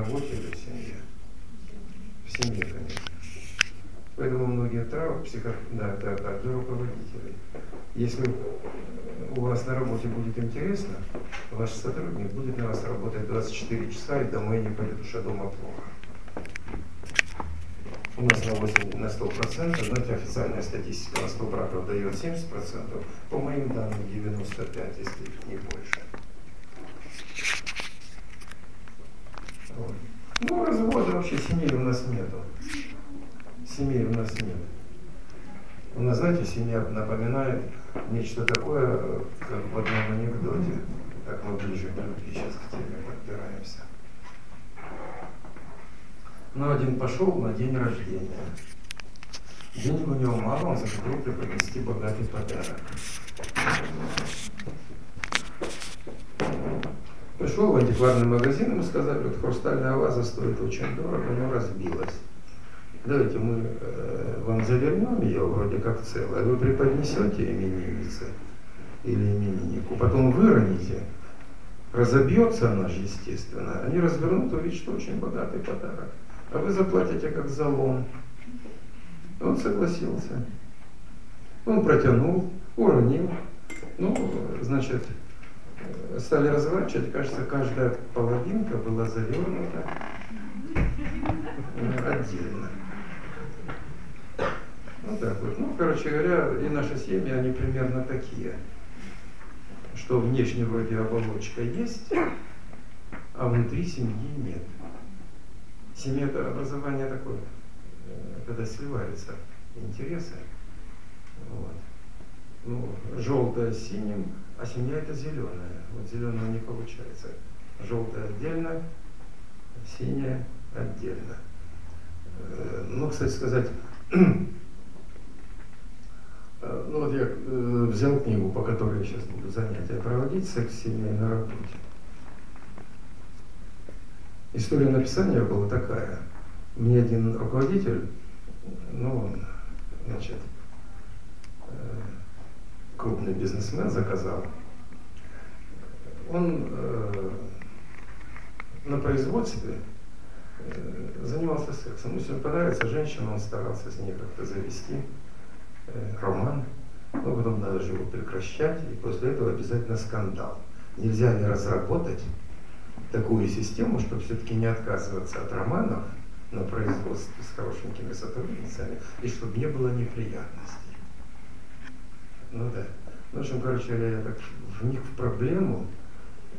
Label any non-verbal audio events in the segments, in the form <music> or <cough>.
работе или в семье? В семье, конечно. Поэтому многие травмы, психо... да, да, да, для руководителей. Если у вас на работе будет интересно, ваш сотрудник будет на вас работать 24 часа и домой не пойдет, уж дома плохо. У нас на 8, на 100%, знаете, официальная статистика на 100 браков дает 70%, по моим данным 95, если не больше. Вот. Ну, развода вообще семьи у нас нету. Семьи у нас нет. У нас, знаете, семья напоминает нечто такое, как в одном анекдоте. Так мы ближе к любви сейчас к теме подбираемся. Но один пошел на день рождения. Денег у него мало, он захотел преподнести богатый подарок. Пришел в антикварный магазин, ему сказали, вот хрустальная ваза стоит очень дорого, но разбилась. Давайте мы э, вам завернем ее вроде как целое, вы преподнесете имениннице или имениннику, потом выроните, разобьется она же, естественно, они развернут, увидят, что очень богатый подарок, а вы заплатите как залом. Он согласился. Он протянул, уронил. Ну, значит, стали разворачивать, кажется, каждая половинка была завернута отдельно. Ну так вот. Ну, короче говоря, и наши семьи, они примерно такие. Что внешне вроде оболочка есть, а внутри семьи нет. Семья это образование такое, э, когда сливаются интересы. Вот. Ну, желтое с синим, а семья это зеленая. Вот зеленого не получается. Желтое отдельно, синее отдельно. Э, ну, кстати сказать, <clears throat> Э, ну вот я э, взял книгу, по которой я сейчас буду занятия проводить, «Секс в семье на работе». История написания была такая. Мне один руководитель, ну, он, значит, крупный бизнесмен заказал. Он э, на производстве э, занимался сексом. Если понравится женщина, он старался с ней как-то завести Э, роман, но потом надо же его прекращать, и после этого обязательно скандал. Нельзя ли разработать такую систему, чтобы все-таки не отказываться от романов на производстве с хорошенькими сотрудницами, и чтобы не было неприятностей. Ну да. В общем, короче я так вник в проблему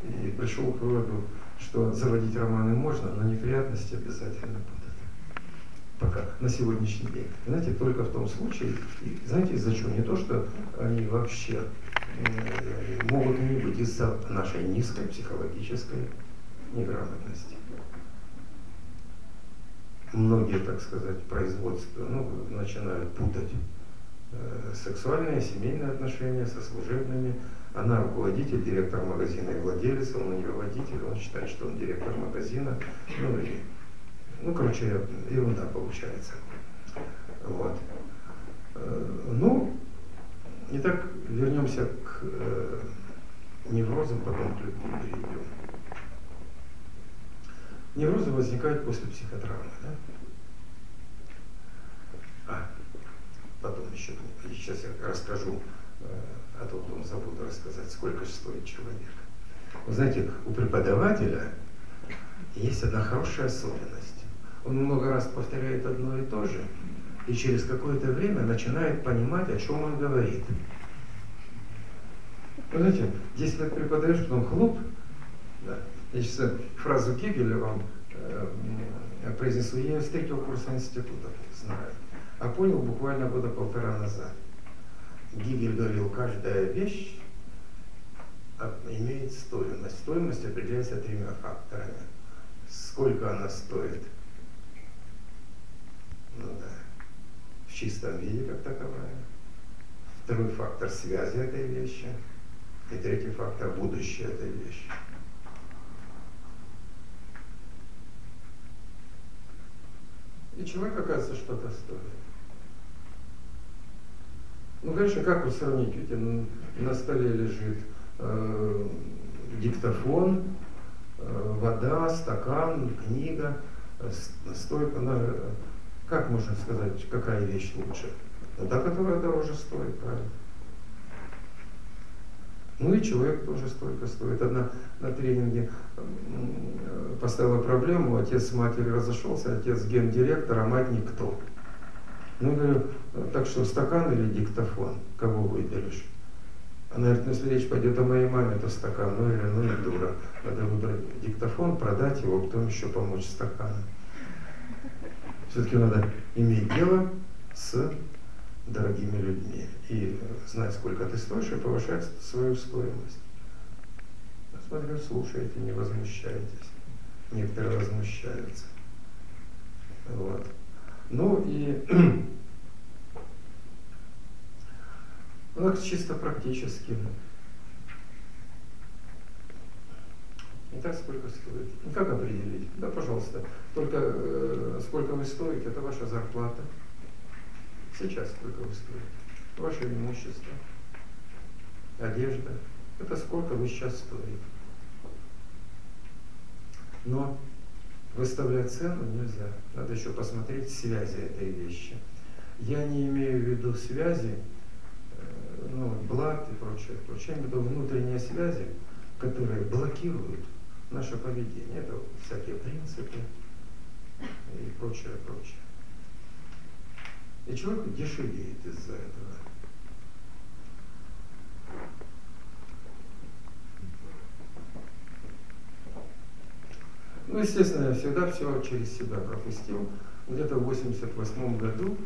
и пришел к выводу, что заводить романы можно, но неприятности обязательно будут пока на сегодняшний день. Знаете, только в том случае, и знаете из-за чего? Не то, что они вообще могут не быть из-за нашей низкой психологической неграмотности. Многие, так сказать, производства ну, начинают путать э, сексуальные, семейные отношения со служебными. Она руководитель, директор магазина и владелец, он не водитель, он считает, что он директор магазина. Ну и ну, короче, ерунда получается. Вот. Э, ну, итак, вернемся к э, неврозам, потом к любви перейдем. Неврозы возникают после психотравмы. Да? А, потом еще, сейчас я расскажу, э, а то потом забуду рассказать, сколько же стоит человек. Вы знаете, у преподавателя есть одна хорошая особенность он много раз повторяет одно и то же, и через какое-то время начинает понимать, о чем он говорит. Вы знаете, 10 лет преподаешь, потом хлоп, да. я сейчас фразу Гегеля вам э, произнесу, я с третьего курса института знаю, а понял буквально года полтора назад. Гегель говорил, каждая вещь имеет стоимость. Стоимость определяется тремя факторами. Сколько она стоит – ну да, в чистом виде как таковая. Второй фактор связи этой вещи. И третий фактор будущее этой вещи. И человек, оказывается, что-то стоит. Ну, конечно, как вы сравните? На столе лежит э, диктофон, э, вода, стакан, книга, э, стоит она, как можно сказать, какая вещь лучше? Та, которая дороже стоит, правильно? Ну и человек тоже столько стоит. Одна на тренинге поставила проблему, отец с матерью разошелся, отец гендиректор, а мать никто. Ну, говорю, так что стакан или диктофон, кого выберешь? Она говорит, ну если речь пойдет о моей маме, то стакан. Ну, я ну и дура. Надо выбрать диктофон, продать его, потом еще помочь стаканом. Все-таки надо иметь дело с дорогими людьми и знать, сколько ты стоишь, и повышать свою стоимость. Я смотрю, слушаете, не возмущаетесь. Некоторые возмущаются. Вот. Ну и ну, чисто практически. Итак, сколько стоит? Ну, как определить? Да, пожалуйста. Только э, сколько вы стоите, это ваша зарплата. Сейчас сколько вы стоите? Ваше имущество, одежда. Это сколько вы сейчас стоите. Но выставлять цену нельзя. Надо еще посмотреть связи этой вещи. Я не имею в виду связи, э, ну, блат и прочее, прочее. Я имею в виду внутренние связи, которые блокируют наше поведение. Это всякие принципы и прочее, прочее. И человек дешевеет из-за этого. Ну, естественно, я всегда все через себя пропустил. Где-то в 88 году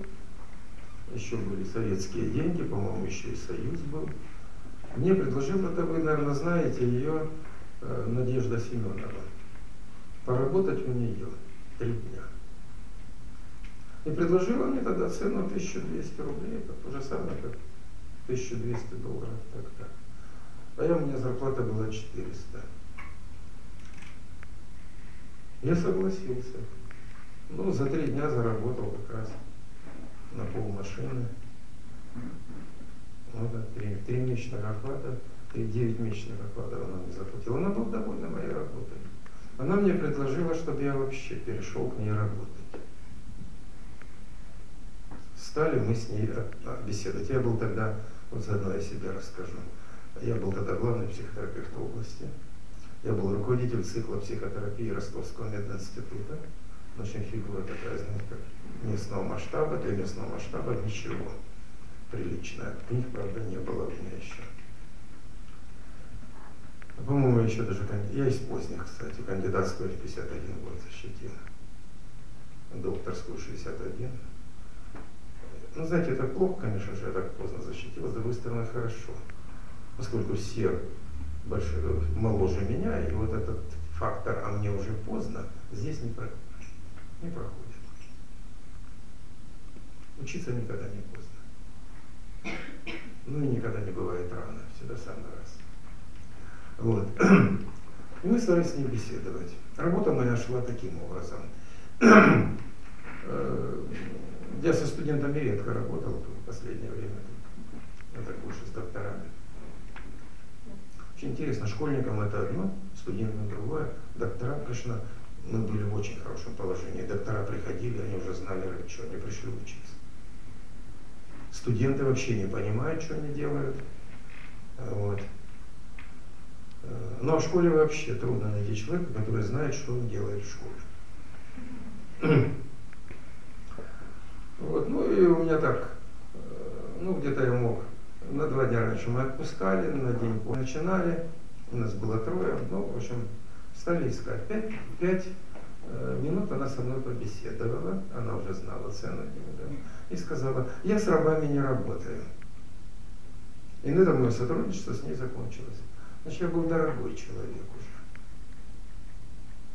еще были советские деньги, по-моему, еще и Союз был. Мне предложил, это вы, наверное, знаете, ее э, Надежда Семенова. Поработать у нее три дня. И предложила мне тогда цену 1200 рублей, это то же самое, как 1200 долларов тогда. А я, у меня зарплата была 400. Я согласился. Ну, за три дня заработал как раз на пол машины. Ну да, три, три месячных оклада, три, девять месячных окладов она мне заплатила. Она была довольна моей работой. Она мне предложила, чтобы я вообще перешел к ней работать стали мы с ней беседовать. Я был тогда, вот заодно я себе расскажу, я был тогда главный психотерапевт области. Я был руководитель цикла психотерапии Ростовского мединститута. Очень фигура такая, знаете, как местного масштаба, для местного масштаба ничего приличное. Книг, правда, не было у меня еще. По-моему, еще даже, я из поздних, кстати, кандидатскую в 51 год защитил, докторскую 61. Ну, знаете, это плохо, конечно же, я так поздно защитил, с другой стороны, хорошо. Поскольку все большие, моложе меня, и вот этот фактор «а мне уже поздно» здесь не проходит. Не проходит. Учиться никогда не поздно. Ну и никогда не бывает рано, всегда самый раз. Вот. И мы стали с ней беседовать. Работа моя шла таким образом. Э, я со студентами редко работал в последнее время. Это больше с докторами. Очень интересно, школьникам это одно, студентам другое. Доктора, конечно, мы были в очень хорошем положении. Доктора приходили, они уже знали, что они пришли учиться. Студенты вообще не понимают, что они делают. Вот. Но в школе вообще трудно найти человека, который знает, что он делает в школе. <clears throat> Вот, ну и у меня так, э, ну где-то я мог, на два дня раньше мы отпускали, на день начинали, у нас было трое, ну, в общем, стали искать. Пять, пять э, минут она со мной побеседовала, она уже знала цену, да, и сказала, я с рабами не работаю. И на этом мое сотрудничество с ней закончилось. Значит, я был дорогой человек уже.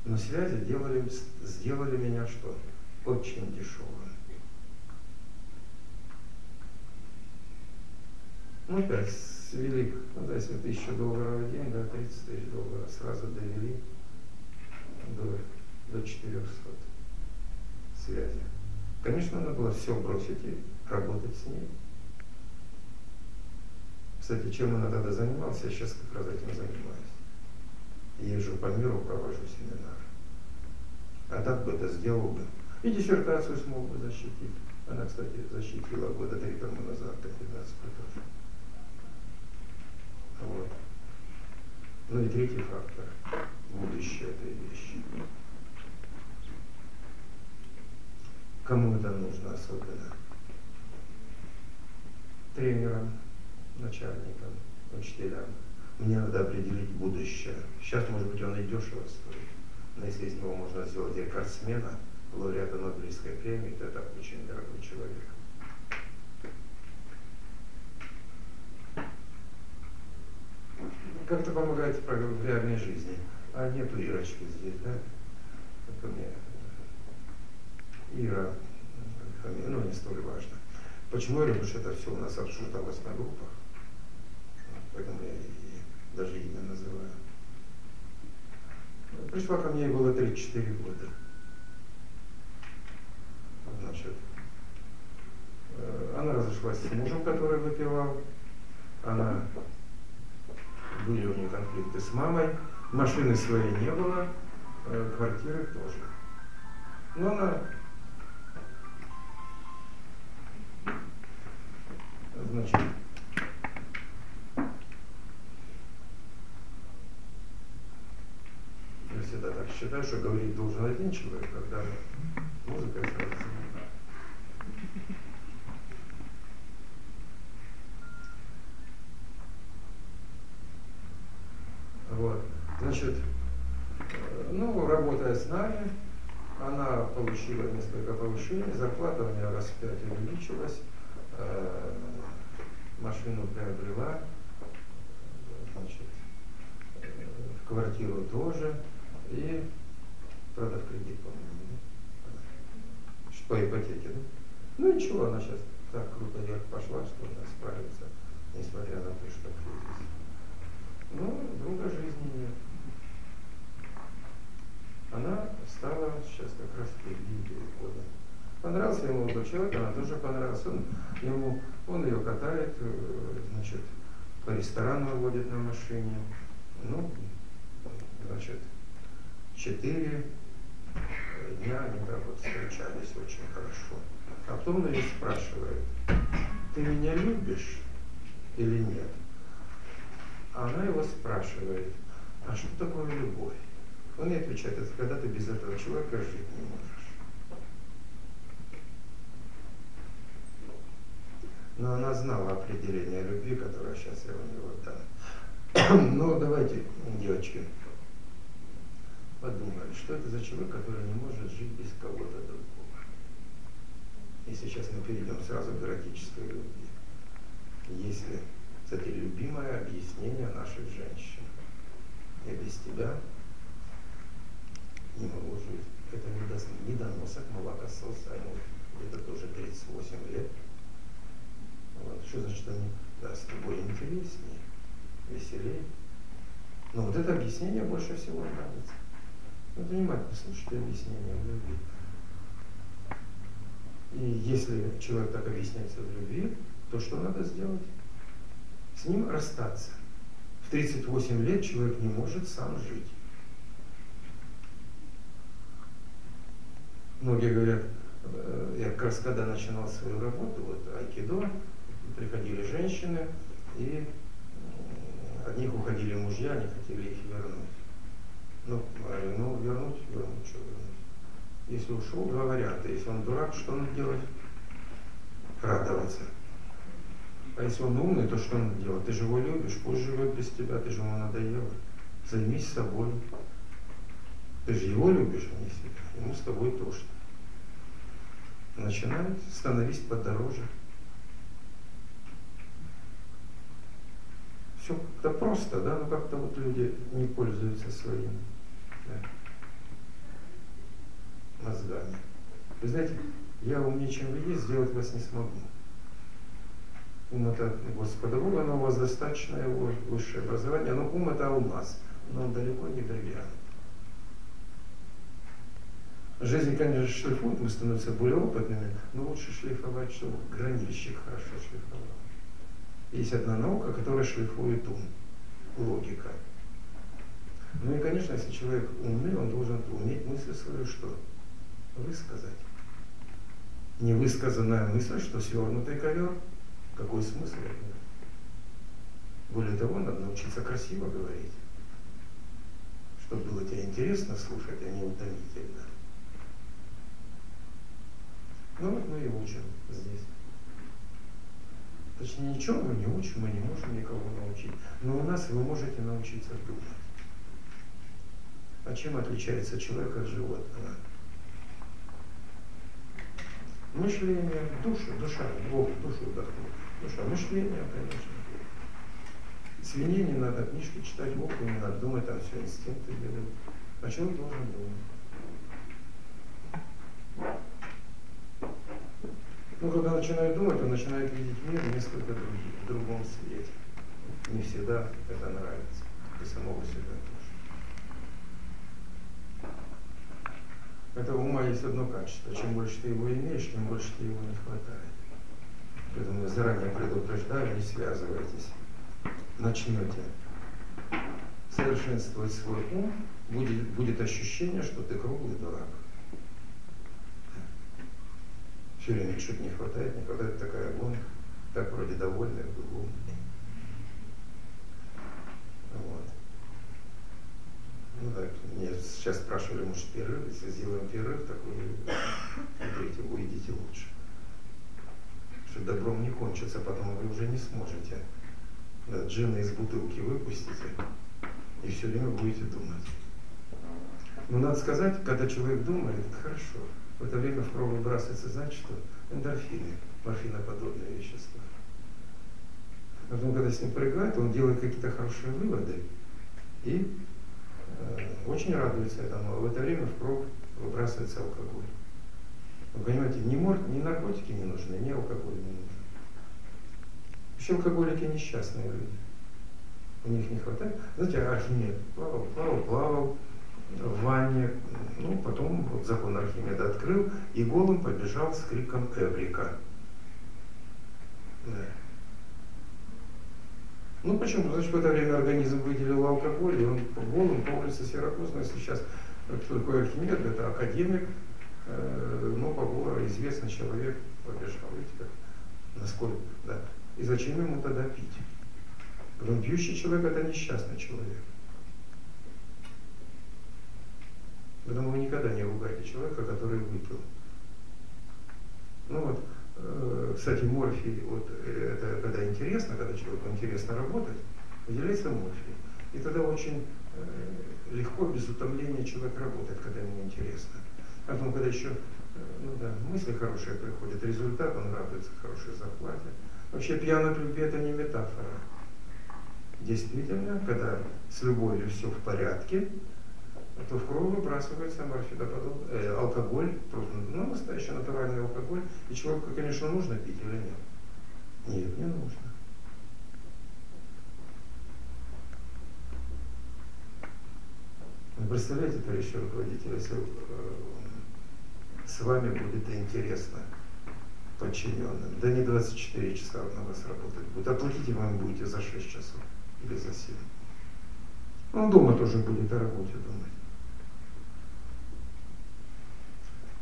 Но связи делали, сделали меня что? Очень дешевым. Ну, опять свели, ну, да, если тысячу долларов в день, да, 30 тысяч долларов сразу довели до, до 400 связи. Конечно, надо было все бросить и работать с ней. Кстати, чем она тогда занималась, я сейчас как раз этим занимаюсь. езжу по миру, провожу семинары. А так бы это сделал бы. И диссертацию смог бы защитить. Она, кстати, защитила года три тому назад кандидатскую тоже. Вот. Ну и третий фактор – будущее этой вещи. Кому это нужно особенно? Тренерам, начальникам, учителям. Мне надо определить будущее. Сейчас, может быть, он и дешево стоит. Но если из него можно сделать рекордсмена, лауреата Нобелевской премии, то это очень дорогой человек. Как-то помогает в реальной жизни. А нету Ирочки здесь, да? Это мне Ира, ну не столь важно. Почему я люблю, что это все у нас обсуждалось на группах, поэтому я и даже имя называю. Пришла ко мне, ей было 34 года. Значит, э, она разошлась с мужем, который выпивал. Она были у нее конфликты с мамой. Машины своей не было, э, квартиры тоже. Но она значит, я всегда так считаю, что говорить должен один человек, когда музыка сразу Вот. Значит, э, ну, работая с нами, она получила несколько повышений, зарплата у нее раз в пять увеличилась, э, машину приобрела, значит, э, в квартиру тоже, и, правда, в кредит, по-моему, да? по ипотеке, да? Ну ничего, она сейчас так круто вверх пошла, что она справится, несмотря на то, что кризис. Ну, друга жизни нет. Она стала сейчас как раз впереди перехода. Понравился ему этот человек, она тоже понравилась. Он, ему, он ее катает, э, значит, по ресторану водит на машине. Ну, значит, четыре дня они так вот встречались очень хорошо. А потом он ее спрашивает, ты меня любишь или нет? А она его спрашивает, а что такое любовь? Он ей отвечает, это когда ты без этого человека жить не можешь. Но она знала определение любви, которое сейчас я вам его дам. Но давайте, девочки, подумаем, что это за человек, который не может жить без кого-то другого. И сейчас мы перейдем сразу к эротической любви. Если, кстати, любимое объяснение наших женщин. Я без тебя не могу жить. Это недоносок, молокосос, ему где-то тоже 38 лет. Вот. Что значит они с тобой интереснее, веселее? Но вот это объяснение больше всего нравится. Вот внимательно слушайте объяснение в любви. И если человек так объясняется в любви, то что надо сделать? С ним расстаться. В 38 лет человек не может сам жить. Многие говорят, э, я как раз когда начинал свою работу, вот айкидо, приходили женщины, и от них уходили мужья, они хотели их вернуть. Ну, ну вернуть, вернуть, что вернуть. Если ушел, два варианта. Если он дурак, что надо делать? Радоваться. А если он умный, то что надо делать? Ты же его любишь, пусть живет без тебя, ты же ему надоело. Займись собой. Ты же его любишь, а не себя. Ему с тобой тошно. Начинает становись подороже. все как-то просто, да, но как-то вот люди не пользуются своими да, мозгами. Вы знаете, я умнее, чем вы есть, сделать вас не смогу. Ум это Господа Бога, но у вас достаточно его высшее образование, но ум это алмаз, но он далеко не бриллиант. Жизнь, конечно, шлифует, мы становимся более опытными, но лучше шлифовать, чтобы гранильщик хорошо шлифовал. Есть одна наука, которая шлифует ум, логика. Ну и, конечно, если человек умный, он должен уметь мысль свою что? Высказать. Невысказанная мысль, что свернутый ковер, какой смысл? Более того, надо научиться красиво говорить, чтобы было тебе интересно слушать, а не утомительно. Ну вот мы и учим здесь. Точнее, ничего мы не учим, мы не можем никого научить. Но у нас вы можете научиться думать. А чем отличается человек от животного? Мышление, душа, душа, Бог душу вдохнул. Душа, мышление, конечно. Свинье не надо книжки читать, Богу не надо думать, там все инстинкты делают. А человек должен думать. Ну, когда начинает думать, он начинает видеть мир несколько других, в другом свете. Не всегда это нравится. И самого себя тоже. Это ума есть одно качество. Чем больше ты его имеешь, тем больше тебе его не хватает. Поэтому я заранее предупреждаю, не связывайтесь. Начнете совершенствовать свой ум, будет, будет ощущение, что ты круглый дурак все время чуть не хватает, не хватает такая гонка, так вроде довольная был Вот. Ну так, мне сейчас спрашивали, может, перерыв, если сделаем перерыв, так вы, смотрите, выйдете лучше. Что добром не кончится, потом вы уже не сможете. Да, джина из бутылки выпустите и все время будете думать. Но надо сказать, когда человек думает, это хорошо. В это время в кровь выбрасывается, что? Эндорфины, морфиноподобные вещества. Потом, когда с ним прыгает, он делает какие-то хорошие выводы и э, очень радуется этому. А в это время в кровь выбрасывается алкоголь. Вы понимаете, ни, мор, ни наркотики не нужны, ни алкоголь не нужен. Еще алкоголики несчастные люди. У них не хватает. Знаете, Архимед плавал, плавал, плавал, в ванне, ну, потом вот закон Архимеда открыл, и голым побежал с криком «Эврика». Да. Ну почему? Значит, в это время организм выделил алкоголь, и он голым по улице Сиракуза, если сейчас кто такой Архимед, это академик, э, но городу известный человек побежал, видите, как, насколько, да. И зачем ему тогда пить? Потому пьющий человек это несчастный человек. Поэтому вы никогда не ругаете человека, который выпил. Ну вот, э, кстати, морфий, вот э, это когда интересно, когда человеку интересно работать, выделяется морфий. И тогда очень э, легко, без утомления человек работает, когда ему интересно. А потом, когда еще ну да, мысли хорошие приходят, результат, он радуется хорошей зарплате. Вообще пьяный любви это не метафора. Действительно, когда с любовью все в порядке, то в кровь выбрасывается морфидоподобный, э, алкоголь, ну, настоящий натуральный алкоголь. И человеку, конечно, нужно пить или нет? Нет, не нужно. Вы представляете, товарищи руководители, если э, с вами будет интересно подчиненным, да не 24 часа на вас работать будет, оплатите вам будете за 6 часов или за 7. Он дома тоже будет о работе думать.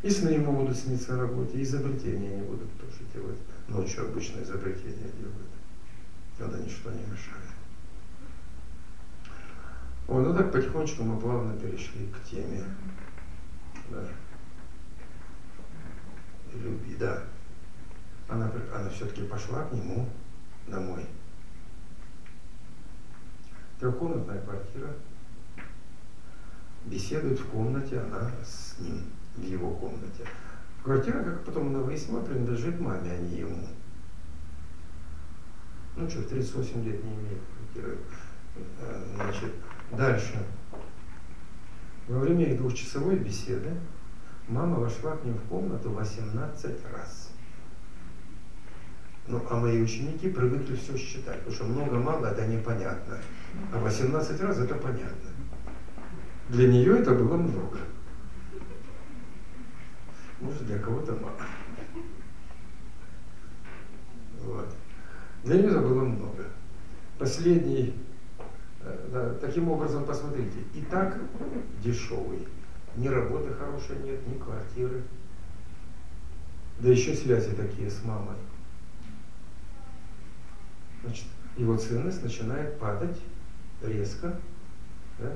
И сны ему будут сниться о работе, и изобретения не будут тоже делать. Ночью обычно изобретения делают, когда ничто не мешает. Вот, ну так потихонечку мы плавно перешли к теме да, любви. Да, она, она все-таки пошла к нему домой. Трехкомнатная квартира. Беседует в комнате она с ним в его комнате. Квартира, как потом она выяснила, принадлежит маме, а не ему. Ну что, в 38 лет не имеет квартиры. Э, значит, дальше. Во время их двухчасовой беседы мама вошла к ним в комнату 18 раз. Ну, а мои ученики привыкли все считать, потому что много-мало это непонятно. А 18 раз это понятно. Для нее это было много. Может, для кого-то мало. Вот. Это было много. Последний, э, Да, таким образом, посмотрите, и так дешевый, ни работы хорошей нет, ни квартиры, да еще связи такие с мамой. Значит, его ценность начинает падать резко. Да?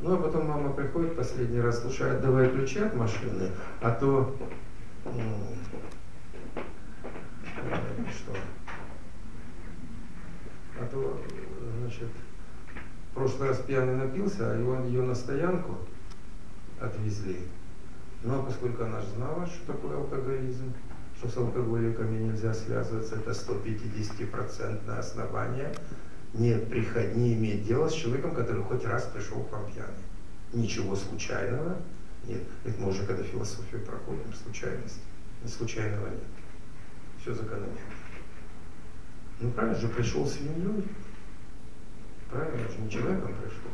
Ну а потом мама приходит последний раз, слушай, отдавай ключи от машины, а то что? А то, значит, в прошлый раз пьяный напился, а его, ее на стоянку отвезли. Но поскольку она же знала, что такое алкоголизм, что с алкоголиками нельзя связываться, это 150% основание не, приход, не иметь дела с человеком, который хоть раз пришел к вам пьяный. Ничего случайного нет. Это мы уже когда философию проходим, случайность. Не случайного нет. Все закономерно. Ну правильно же, пришел свиньей. Правильно же, не человеком пришел.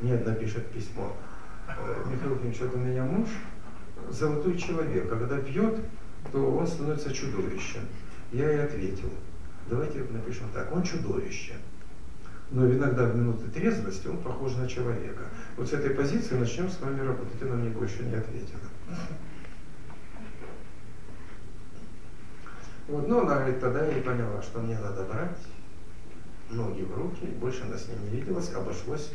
Мне одна пишет письмо. «Э, Михаил Ефимович, вот у меня муж, золотой человек, когда пьет, то он становится чудовищем. Я ей ответил, давайте напишем так, он чудовище. Но иногда в минуты трезвости он похож на человека. Вот с этой позиции начнем с вами работать. Она мне больше не ответила. Вот, но она говорит, тогда я и поняла, что мне надо брать ноги в руки, больше она с ним не виделась, обошлось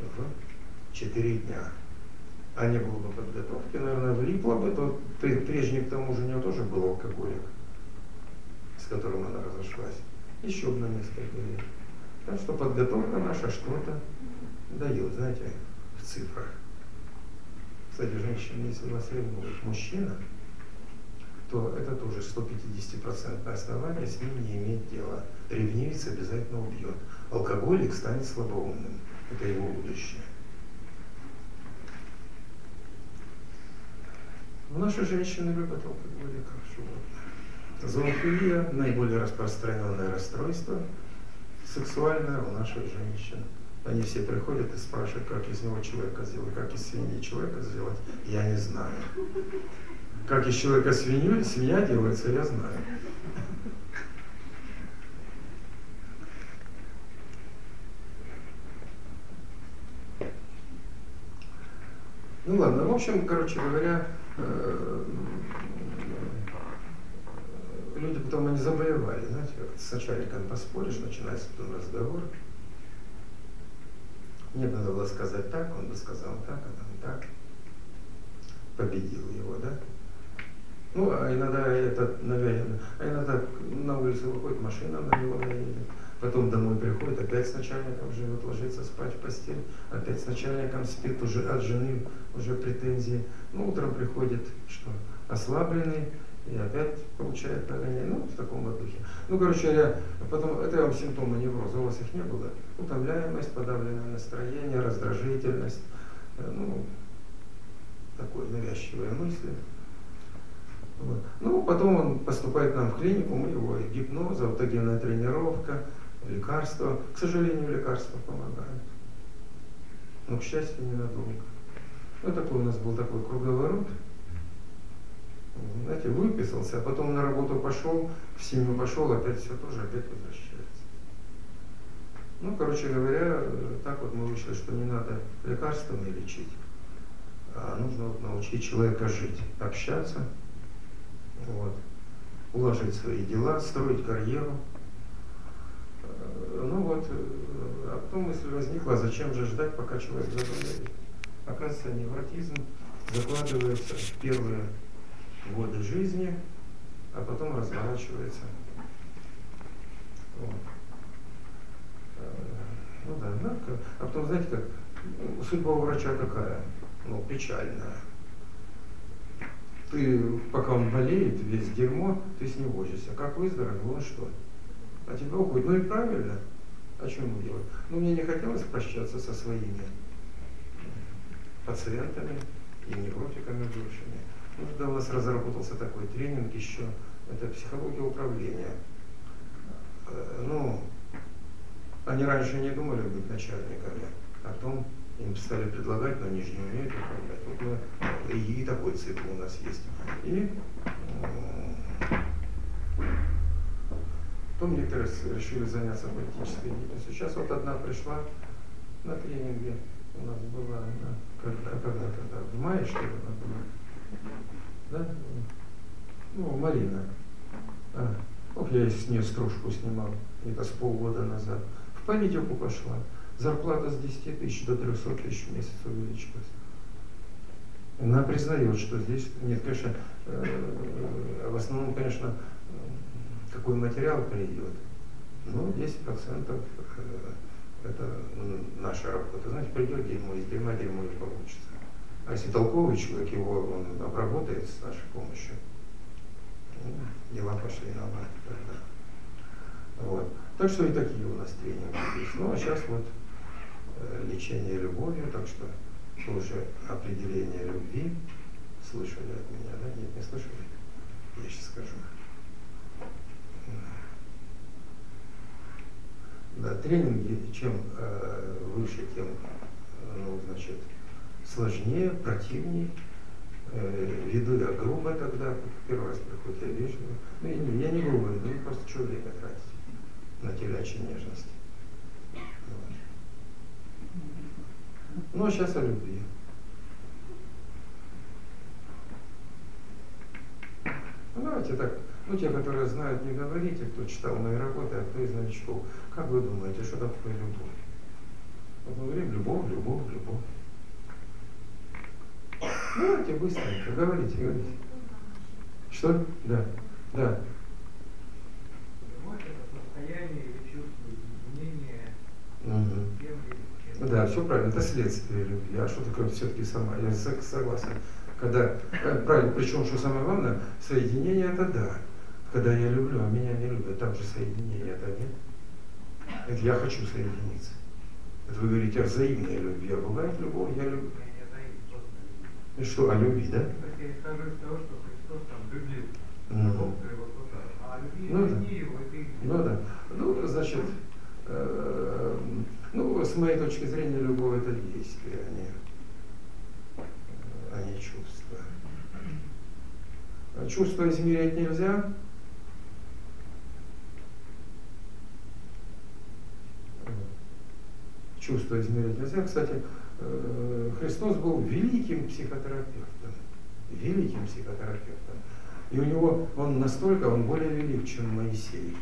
в 4 дня а не было бы подготовки, наверное, влипла бы, то прежний к тому же у нее тоже был алкоголик, с которым она разошлась, еще бы на несколько лет. Так что подготовка наша что-то дает, знаете, в цифрах. Кстати, женщина, если вас ревнует мужчина, то это тоже 150% основание, с ним не иметь дела. Ревнивец обязательно убьет. Алкоголик станет слабоумным. Это его будущее. Но наши женщины любят алкоголиков, животных. Зоофилия – наиболее распространенное расстройство сексуальное у наших женщин. Они все приходят и спрашивают, как из него человека сделать, как из свиньи человека сделать, я не знаю. Как из человека свинью, свинья делается, я знаю. Ну ладно, в общем, короче говоря, Э, люди потом они заболевали, знаете, как с начальником поспоришь, начинается потом разговор. Мне надо было сказать так, он бы сказал так, а там так. Победил его, да? Ну, а иногда это, наверное, а иногда на улицу выходит машина, на него наедет. Потом домой приходит, опять с начальником живет, ложится спать в постель, опять с начальником спит, уже от жены уже претензии. Ну, утром приходит, что ослабленный, и опять получает нагоняй. Ну, в таком вот духе. Ну, короче говоря, потом, это я вам симптомы невроза, у вас их не было. Утомляемость, подавленное настроение, раздражительность, э, ну, такое навязчивые мысли. Вот. Ну, потом он поступает нам в клинику, мы его гипноз, аутогенная тренировка, лекарства. К сожалению, лекарства помогают. Но, к счастью, ненадолго. Ну, такой у нас был такой круговорот. Знаете, выписался, а потом на работу пошел, в семью пошел, опять все тоже опять возвращается. Ну, короче говоря, так вот мы вышли, что не надо лекарствами лечить, а нужно вот научить человека жить, общаться, вот, уложить свои дела, строить карьеру. Ну вот, а потом мысль возникла, зачем же ждать, пока человек заболеет. Оказывается, невротизм закладывается в первые годы жизни, а потом разворачивается. Вот. Э, ну да, ну, а потом, знаете, как судьба у врача какая? Ну, печальная. Ты, пока он болеет, весь дерьмо, ты с ним возишься. Как выздоровел, ну что? А тебя уходит. Ну и правильно. А что ему делать? Ну, мне не хотелось прощаться со своими пациентами и невротиками бывшими. Когда у нас разработался такой тренинг еще, это психология управления. Э, ну, они раньше не думали быть начальниками, а потом им стали предлагать, но они же не умеют управлять. Вот мы, и, и такой цикл у нас есть. И потом некоторые решили заняться политической деятельностью. Сейчас вот одна пришла на тренинге, у нас была, на, когда, когда, когда, в мае, что ли, она была, да? Ну, Марина. А, ох, я с нее стружку снимал, где-то с полгода назад. В политику пошла. Зарплата с 10 тысяч до 300 тысяч в месяц увеличилась. Она признает, что здесь, нет, конечно, э, в основном, конечно, какой материал придет, но 10% э, это наша работа. Знаете, придет дерьмо, из дерьма дерьмо не получится. А если толковый человек, его он обработает с нашей помощью, дела пошли на лад тогда. Вот. Так что и такие у нас тренинги есть. Ну а сейчас вот э, лечение любовью, так что тоже определение любви. Слышали от меня, да? Нет, не слышали? Я сейчас скажу. Да, тренинги, чем э, выше, тем ну, значит, сложнее, противнее. Э, веду я грубо тогда, первый раз приходит я вежливо. Ну, я не, я не грубо веду, просто что время тратить на телячьи нежности. Вот. Ну, а сейчас о любви. Ну, давайте так, ну, те, которые знают, не говорите, кто читал мои работы, а кто из новичков. Как вы думаете, что такое любовь? Вот мы говорим, любовь, любовь, любовь. Давайте быстренько, говорите, говорите. Что? Да, да. Любовь это состояние или чувство единения угу. Да, все правильно, это следствие любви. А что такое все-таки сама? Я согласен. Когда, э, правильно, причем, что самое главное, соединение это да. Когда я люблю, а меня не любят, там же соединение это нет. Это я хочу соединиться. Это вы говорите о взаимной любви, а бывает любовь, я люблю. И что, о любви, да? Я исхожу из того, что Христос там любил Мгм. своего кота. А любви Ну да. его, это Ну да. Ну, значит, э, ну, с моей точки зрения, любовь это действие, а не, а не чувство. А Чувство измерять нельзя. Чувство измерять нельзя. Кстати, э, Христос был великим психотерапевтом. Великим психотерапевтом. И у него, он настолько, он более велик, чем Моисей.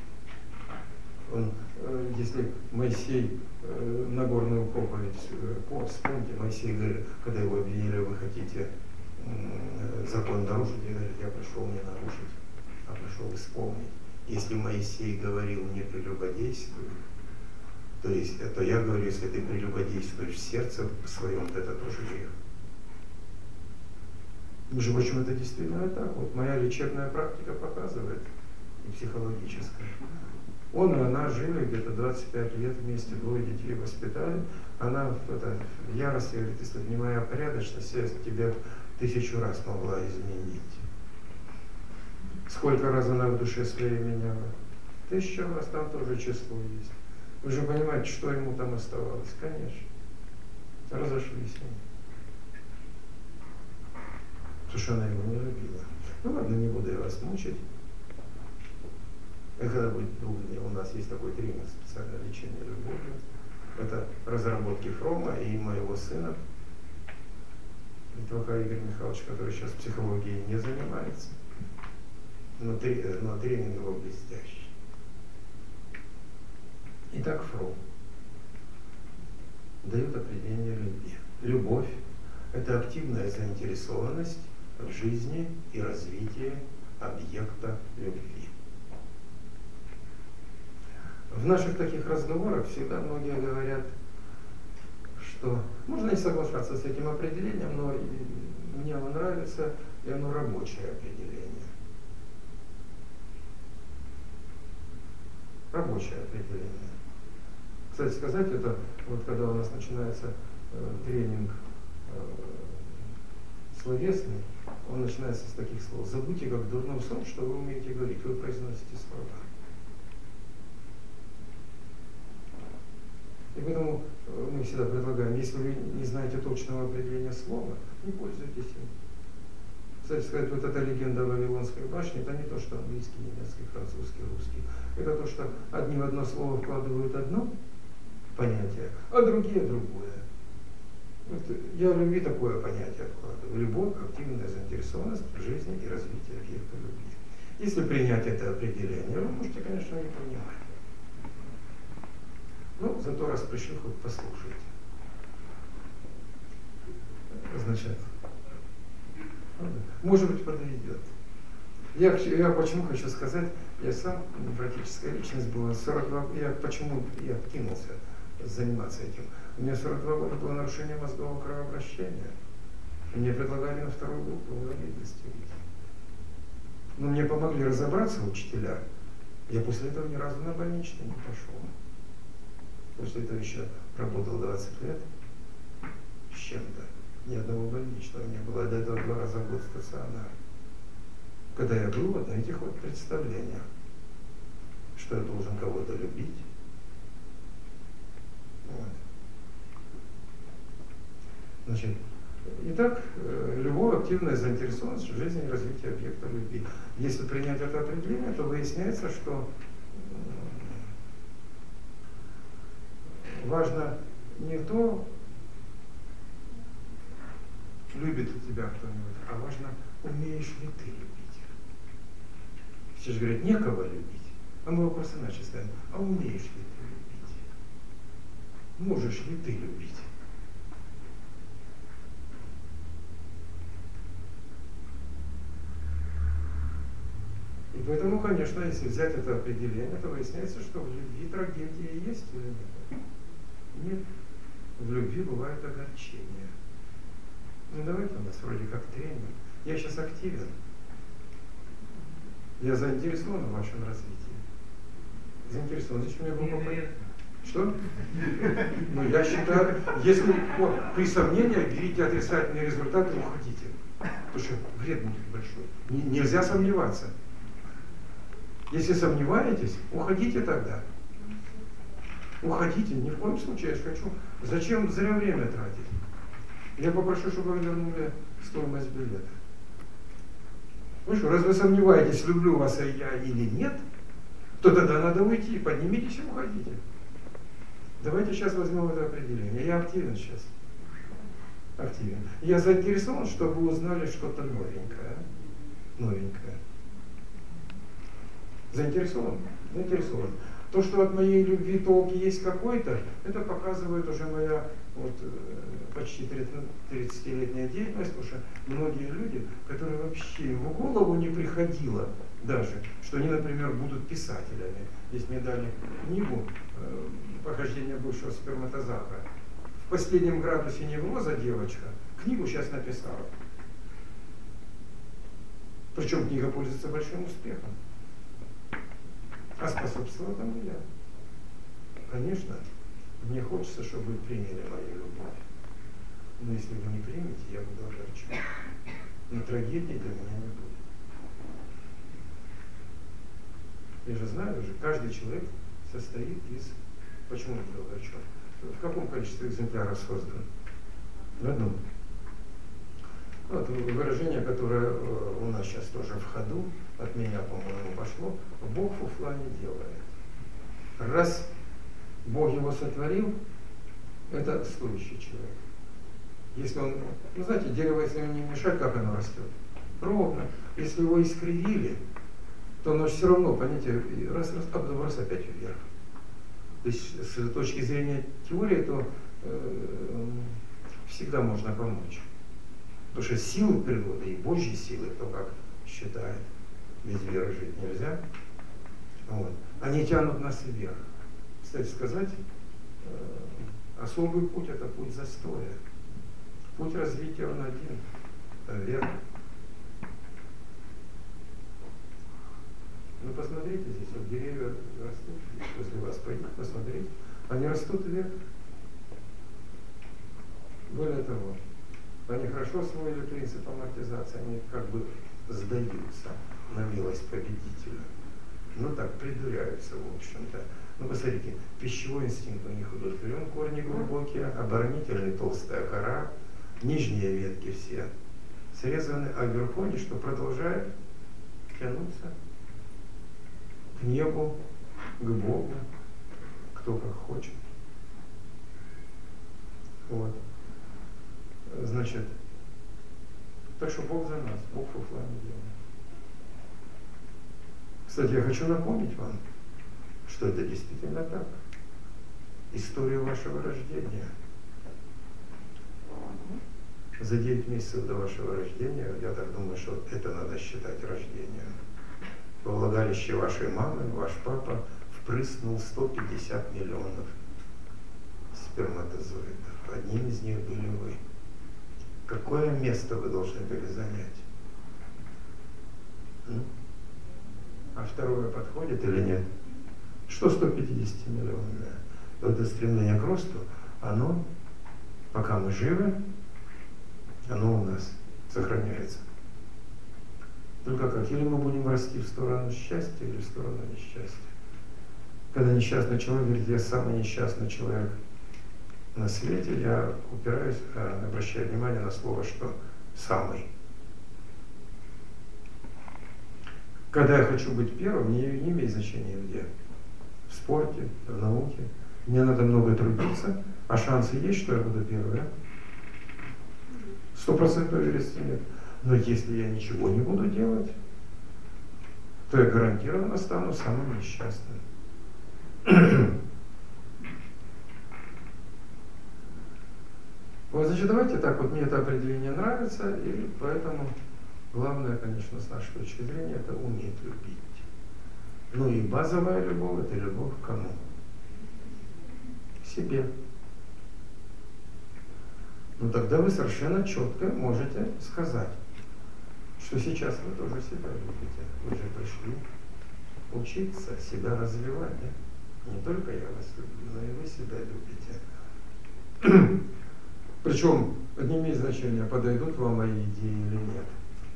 Он, э, если Моисей э, Нагорную проповедь, э, по- вспомните, Моисей говорит, когда его обвинили, вы хотите закон нарушить, и говорит, я пришел не нарушить, а пришел исполнить. Если Моисей говорил не прелюбодействуй, то есть это я говорю, если ты прелюбодействуешь в сердце своем, то это тоже грех. Между прочим, это действительно так. Вот моя лечебная практика показывает, и психологическая. Он и она жили где-то 25 лет вместе, двое детей воспитали. Она в, это, в ярости говорит, если бы не моя порядочность, я тебя тысячу раз могла изменить. Сколько раз она в душе своей меняла? Тысячу раз там тоже число есть. Вы же понимаете, что ему там оставалось? Конечно. Разошлись они. Потому что она его не любила. Ну ладно, не буду я вас мучить. Когда будет труднее, у нас есть такой тренинг специальное лечение любовью. Это разработки Фрома и моего сына, Литвака Игоря Михайловича, который сейчас психологией не занимается. Но, э, тренинг его блестящий. Итак, Фром дает определение любви. Любовь – это активная заинтересованность в жизни и развитии объекта любви. В наших таких разговорах всегда многие говорят, что можно не соглашаться с этим определением, но мне оно нравится, и оно рабочее определение. Рабочее определение. Кстати сказать, это вот когда у нас начинается э, тренинг э, словесный, он начинается с таких слов. Забудьте как дурной сон, что вы умеете говорить, вы произносите слова. И поэтому э, мы всегда предлагаем, если вы не знаете точного определения слова, не пользуйтесь им. Кстати сказать, вот эта легенда Вавилонской башни, это не то, что английский, немецкий, французский, русский. Это то, что одни в одно слово вкладывают одно понятие, а другие другое. Вот я в любви такое понятие вкладываю. Любовь, активная заинтересованность в жизни и развитии объекта любви. Если принять это определение, вы можете, конечно, не понимать. Ну, зато раз пришли, хоть послушайте. Значит, может быть, подойдет. Я, я почему хочу сказать, я сам практическая личность была 42, я почему я кинулся заниматься этим. У меня 42 года было нарушение мозгового кровообращения. Мне предлагали на вторую группу инвалидности. Но мне помогли разобраться учителя. Я после этого ни разу на больничный не пошел. После этого еще работал 20 лет с чем-то. Ни одного больничного не было. До этого два раза в год стационар. Когда я был вот на этих вот представлениях, что я должен кого-то любить. Значит, итак, э, любовь, активная заинтересованность в жизни и развитии объекта любви. Если принять это определение, то выясняется, что важно не то, любит ли тебя кто-нибудь, а важно, умеешь ли ты любить. Все же говорят, некого любить. А мы вопрос иначе ставим. А умеешь ли ты? Можешь ли ты любить? И поэтому, конечно, если взять это определение, то выясняется, что в любви трагедия есть или нет. Нет. В любви бывает огорчение. Ну давайте у нас вроде как тренинг. Я сейчас активен. Я заинтересован в вашем развитии. Заинтересован. Зачем я глубоко... Что? Ну, я считаю, если при сомнениях берите отрицательные результаты и уходите. Потому что вред будет большой. Нельзя сомневаться. Если сомневаетесь, уходите тогда. Уходите, ни в коем случае, я же хочу. Зачем зря время тратить? Я попрошу, чтобы вы вернули стоимость билета. Ну что, раз вы сомневаетесь, люблю вас я или нет, то тогда надо уйти, поднимитесь и уходите. Давайте сейчас возьмем это определение. Я активен сейчас. Активен. Я заинтересован, чтобы вы узнали что-то новенькое. Новенькое. Заинтересован? Заинтересован. То, что от моей любви толки есть какой-то, это показывает уже моя вот, э, почти 30-летняя деятельность, потому что многие люди, которые вообще в голову не приходило даже, что они, например, будут писателями. Здесь мне дали книгу э, «Похождение бывшего сперматозавра». В последнем градусе невроза девочка книгу сейчас написала. Причем книга пользуется большим успехом. А способствовал этому я. Конечно, мне хочется, чтобы вы приняли мою любовь. Но если вы не примете, я буду огорчен. Но трагедии для меня не будет. Я же знаю уже, каждый человек состоит из... Почему я буду огорчен? В каком количестве экземпляров создан? В одном. Вот выражение, которое э, у нас сейчас тоже в ходу, от меня, по-моему, пошло, Бог фуфла не делает. Раз Бог его сотворил, это стоящий человек. Если он, ну знаете, дерево, если ему не мешать, как оно растет? Ровно. Если его искривили, то оно все равно, понимаете, раз, раз, а раз опять вверх. То есть с точки зрения теории, то э, всегда можно помочь. Потому что силы природы и Божьи силы, кто как считает, без веры жить нельзя, вот, они тянут нас вверх. Кстати сказать, э, особый путь это путь застоя. Путь развития он один, вверх. Ну посмотрите здесь, вот деревья растут, возле вас пойдите, посмотрите, они растут вверх. Более того, они хорошо освоили принцип амортизации, они как бы сдаются на милость победителя. Ну так, придуряются, в общем-то. Ну, посмотрите, пищевой инстинкт у них удовлетворен, корни глубокие, оборонительная толстая кора, нижние ветки все срезаны, а вверху они что, продолжают тянуться к небу, к Богу, кто как хочет. Вот. Значит, так что Бог за нас, Бог фуфла не делает. Кстати, я хочу напомнить вам, что это действительно так. Историю вашего рождения. За 9 месяцев до вашего рождения, я так думаю, что это надо считать рождением. Во влагалище вашей мамы ваш папа впрыснул 150 миллионов сперматозоидов. Одним из них были вы. Какое место вы должны были занять? А второе подходит или нет? Что 150 миллионное? Это стремление к росту, оно, пока мы живы, оно у нас сохраняется. Только как? Или мы будем расти в сторону счастья или в сторону несчастья. Когда несчастный человек говорит, я самый несчастный человек – на свете, я упираюсь, э, обращаю внимание на слово, что самый. Когда я хочу быть первым, не, не имеет значения где. В спорте, в науке. Мне надо много трудиться, а шансы есть, что я буду первым. Стопроцентной уверенности нет. Но если я ничего не буду делать, то я гарантированно стану самым несчастным. <clears throat> Вот, значит, давайте так вот, мне это определение нравится, и поэтому главное, конечно, с нашей точки зрения, это уметь любить. Ну и базовая любовь, это любовь к кому? К себе. Ну тогда вы совершенно четко можете сказать, что сейчас вы тоже себя любите. Вы же пришли учиться, себя развивать. Да? Не только я вас люблю, но и вы себя любите. <clears throat> Причем не имеет значения, подойдут вам мои идеи или нет.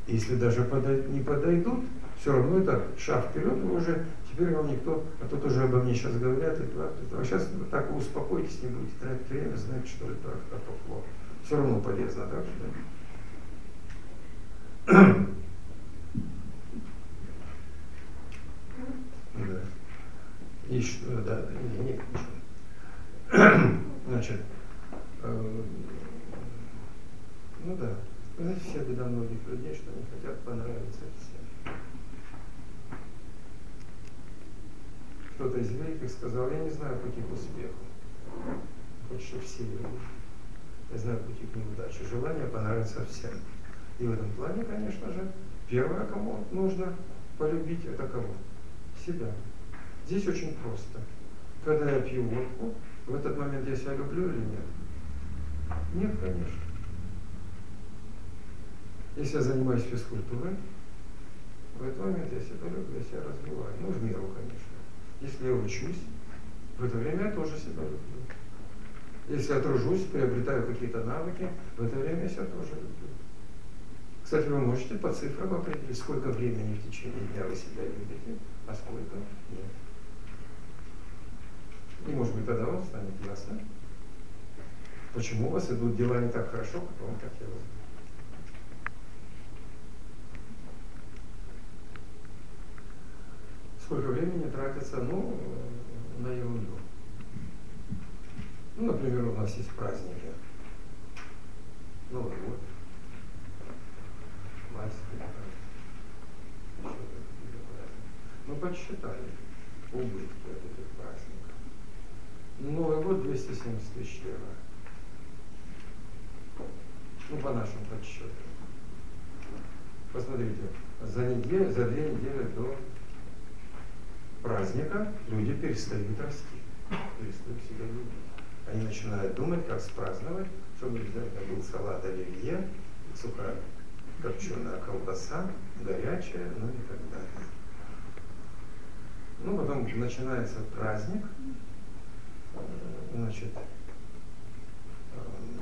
Если даже не подойдут, все равно это шаг вперед, вы уже, теперь вам никто, а то тоже обо мне сейчас говорят, и так, и так. А сейчас так вы успокойтесь, не будете тратить время, знаете, что это так, так поплохо. Все равно полезно, так что да. И что, да, да, не, не, ничего. Значит, э, ну да. Знаете, вся беда многих людей, что они хотят понравиться всем. Кто-то из великих сказал, я не знаю пути к успеху. Чтобы все. Я знаю пути к неудаче. Желание понравиться всем. И в этом плане, конечно же, первое, кому нужно полюбить, это кого? Себя. Здесь очень просто. Когда я пью водку, в этот момент я себя люблю или нет? Нет, конечно. Если я занимаюсь физкультурой, в этот момент я себя люблю, я себя развиваю. Ну, в меру, конечно. Если я учусь, в это время я тоже себя люблю. Если я тружусь, приобретаю какие-то навыки, в это время я себя тоже люблю. Кстати, вы можете по цифрам определить, сколько времени в течение дня вы себя любите, а сколько нет. И может быть тогда вам станет ясно, почему у вас идут дела не так хорошо, как вам хотелось бы. Сколько времени тратится, ну, на ерунду. Ну, например, у нас есть праздники. Новый год, майский праздник. Мы подсчитали убытки от этих праздников. Новый год 270 тысяч евро. Ну, по нашим подсчетам. Посмотрите, за неделю, за две недели до праздника люди перестают расти, перестают себя любить. Они начинают думать, как спраздновать, чтобы обязательно был салат оливье, сухая копченая колбаса, горячая, ну и так далее. Ну, потом начинается праздник, значит, эм,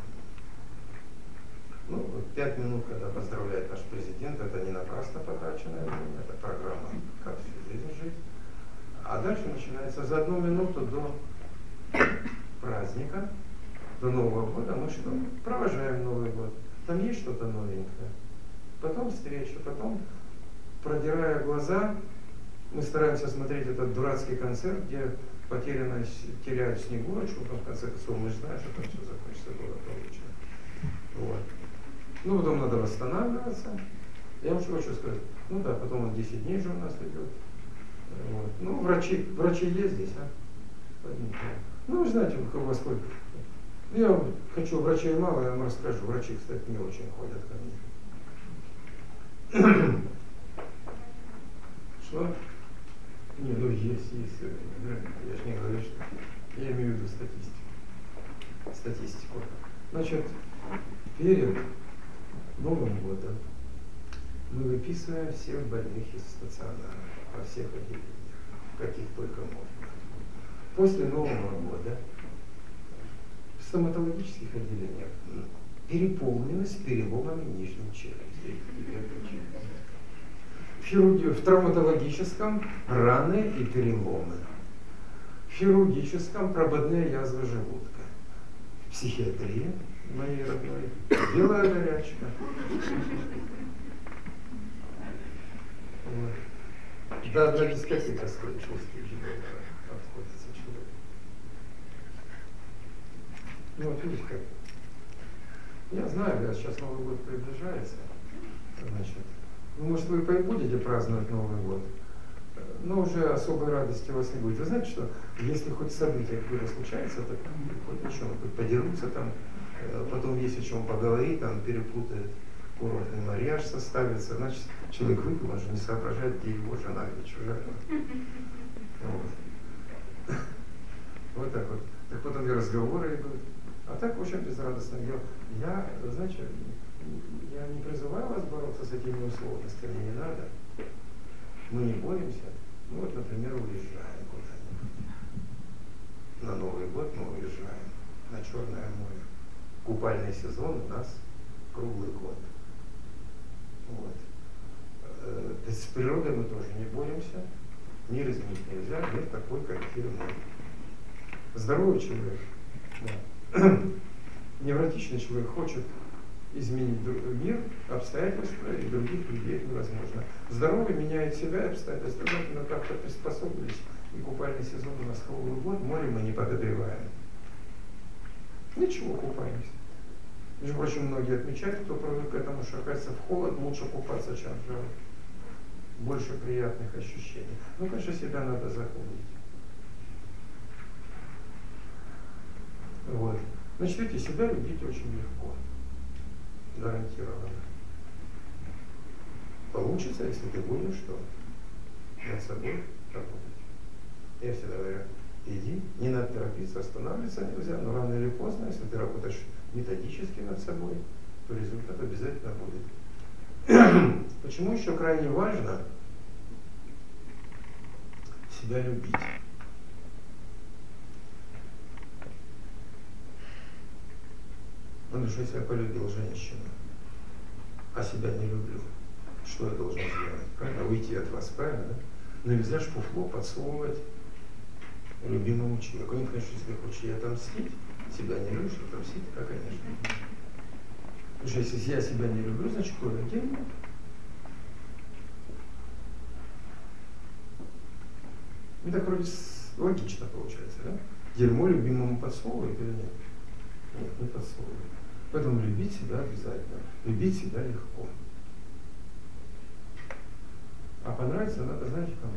ну, пять минут, когда поздравляет наш президент, это не напрасно потраченное время, это программа «Как всю жизнь жить». А дальше начинается за одну минуту до праздника, до Нового года, мы что? Провожаем Новый год. Там есть что-то новенькое? потом встреча, потом, продирая глаза, мы стараемся смотреть этот дурацкий концерт, где потеряно, теряют Снегурочку, там в конце концов мы знаем, что там все закончится благополучно. Вот. Ну, потом надо восстанавливаться. Я вам что хочу сказать. Ну да, потом он 10 дней же у нас идет. Вот. Ну, врачи, врачи есть здесь, а? Ну, вы знаете, у вас сколько. Я хочу врачей мало, я вам расскажу. Врачи, кстати, не очень ходят ко мне. <clears throat> Что? Не, ну есть, есть. Я же не говорю, что я имею в виду статистику. Статистику. Значит, перед Новым годом мы выписываем всех больных из стационара во всех отделениях, каких только можно. После Нового года в стоматологических отделениях переполненность переломами нижней челюсти в, хирургии, в травматологическом раны и переломы. В хирургическом прободные язвы желудка. В психиатрии моей родной белая горячка. Вот. Да, на дискотека стоит чувствует отходится человек. Ну вот видите как. Я знаю, да, сейчас Новый год приближается. Значит, ну, может, вы и будете праздновать Новый год, но уже особой радости у вас не будет. Вы знаете, что если хоть события какое-то случается, то хоть о чем, хоть подерутся там, э, потом есть о чем поговорить, там перепутают курортный марьяж составится, значит, человек выпил, он же не соображает, где его жена или чужая. Вот. вот так вот. Так потом и разговоры идут. А так, общем, безрадостно. Я, я, знаете, я не призываю вас бороться с этими условностями, не надо. Мы не боремся. Ну вот, например, уезжаем куда-нибудь. На Новый год мы уезжаем на Черное море. Купальный сезон у нас круглый год. Вот. Э, с природой мы тоже не боремся. Мир изменить нельзя, мир такой, какой мы. Здоровый человек, да. <clears throat> невротичный человек хочет изменить мир, обстоятельства и других людей невозможно. Здоровый меняет себя и обстоятельства. Мы как-то приспособились, и купальный сезон у нас круглый год, море мы не подогреваем. Ничего, купаемся. Между прочим, многие отмечают, кто привык к этому, что, в холод лучше купаться, чем в жару. Больше приятных ощущений. Ну, конечно, себя надо запомнить. Вот. Значит, видите, себя любить очень легко. Гарантированно. Получится, если ты будешь что? Над собой работать. Я всегда говорю, иди, не надо торопиться, останавливаться нельзя, но рано или поздно, если ты работаешь методически над собой, то результат обязательно будет. <clears throat> Почему еще крайне важно себя любить? Потому что если я полюбил женщину, а себя не люблю, что я должен сделать? Правильно? Уйти от вас, правильно? Но нельзя ж фуфло подсовывать любимому человеку. Нет, конечно, если хочешь ей отомстить, себя не любишь, отомстить, а, конечно. Потому что если я себя не люблю, значит, людей нет. Ну, так вроде логично получается, да? Дерьмо любимому подсовывает или нет? Нет, не подсовывает. Поэтому любить себя обязательно. Любить себя легко. А понравится надо, знаете, кому?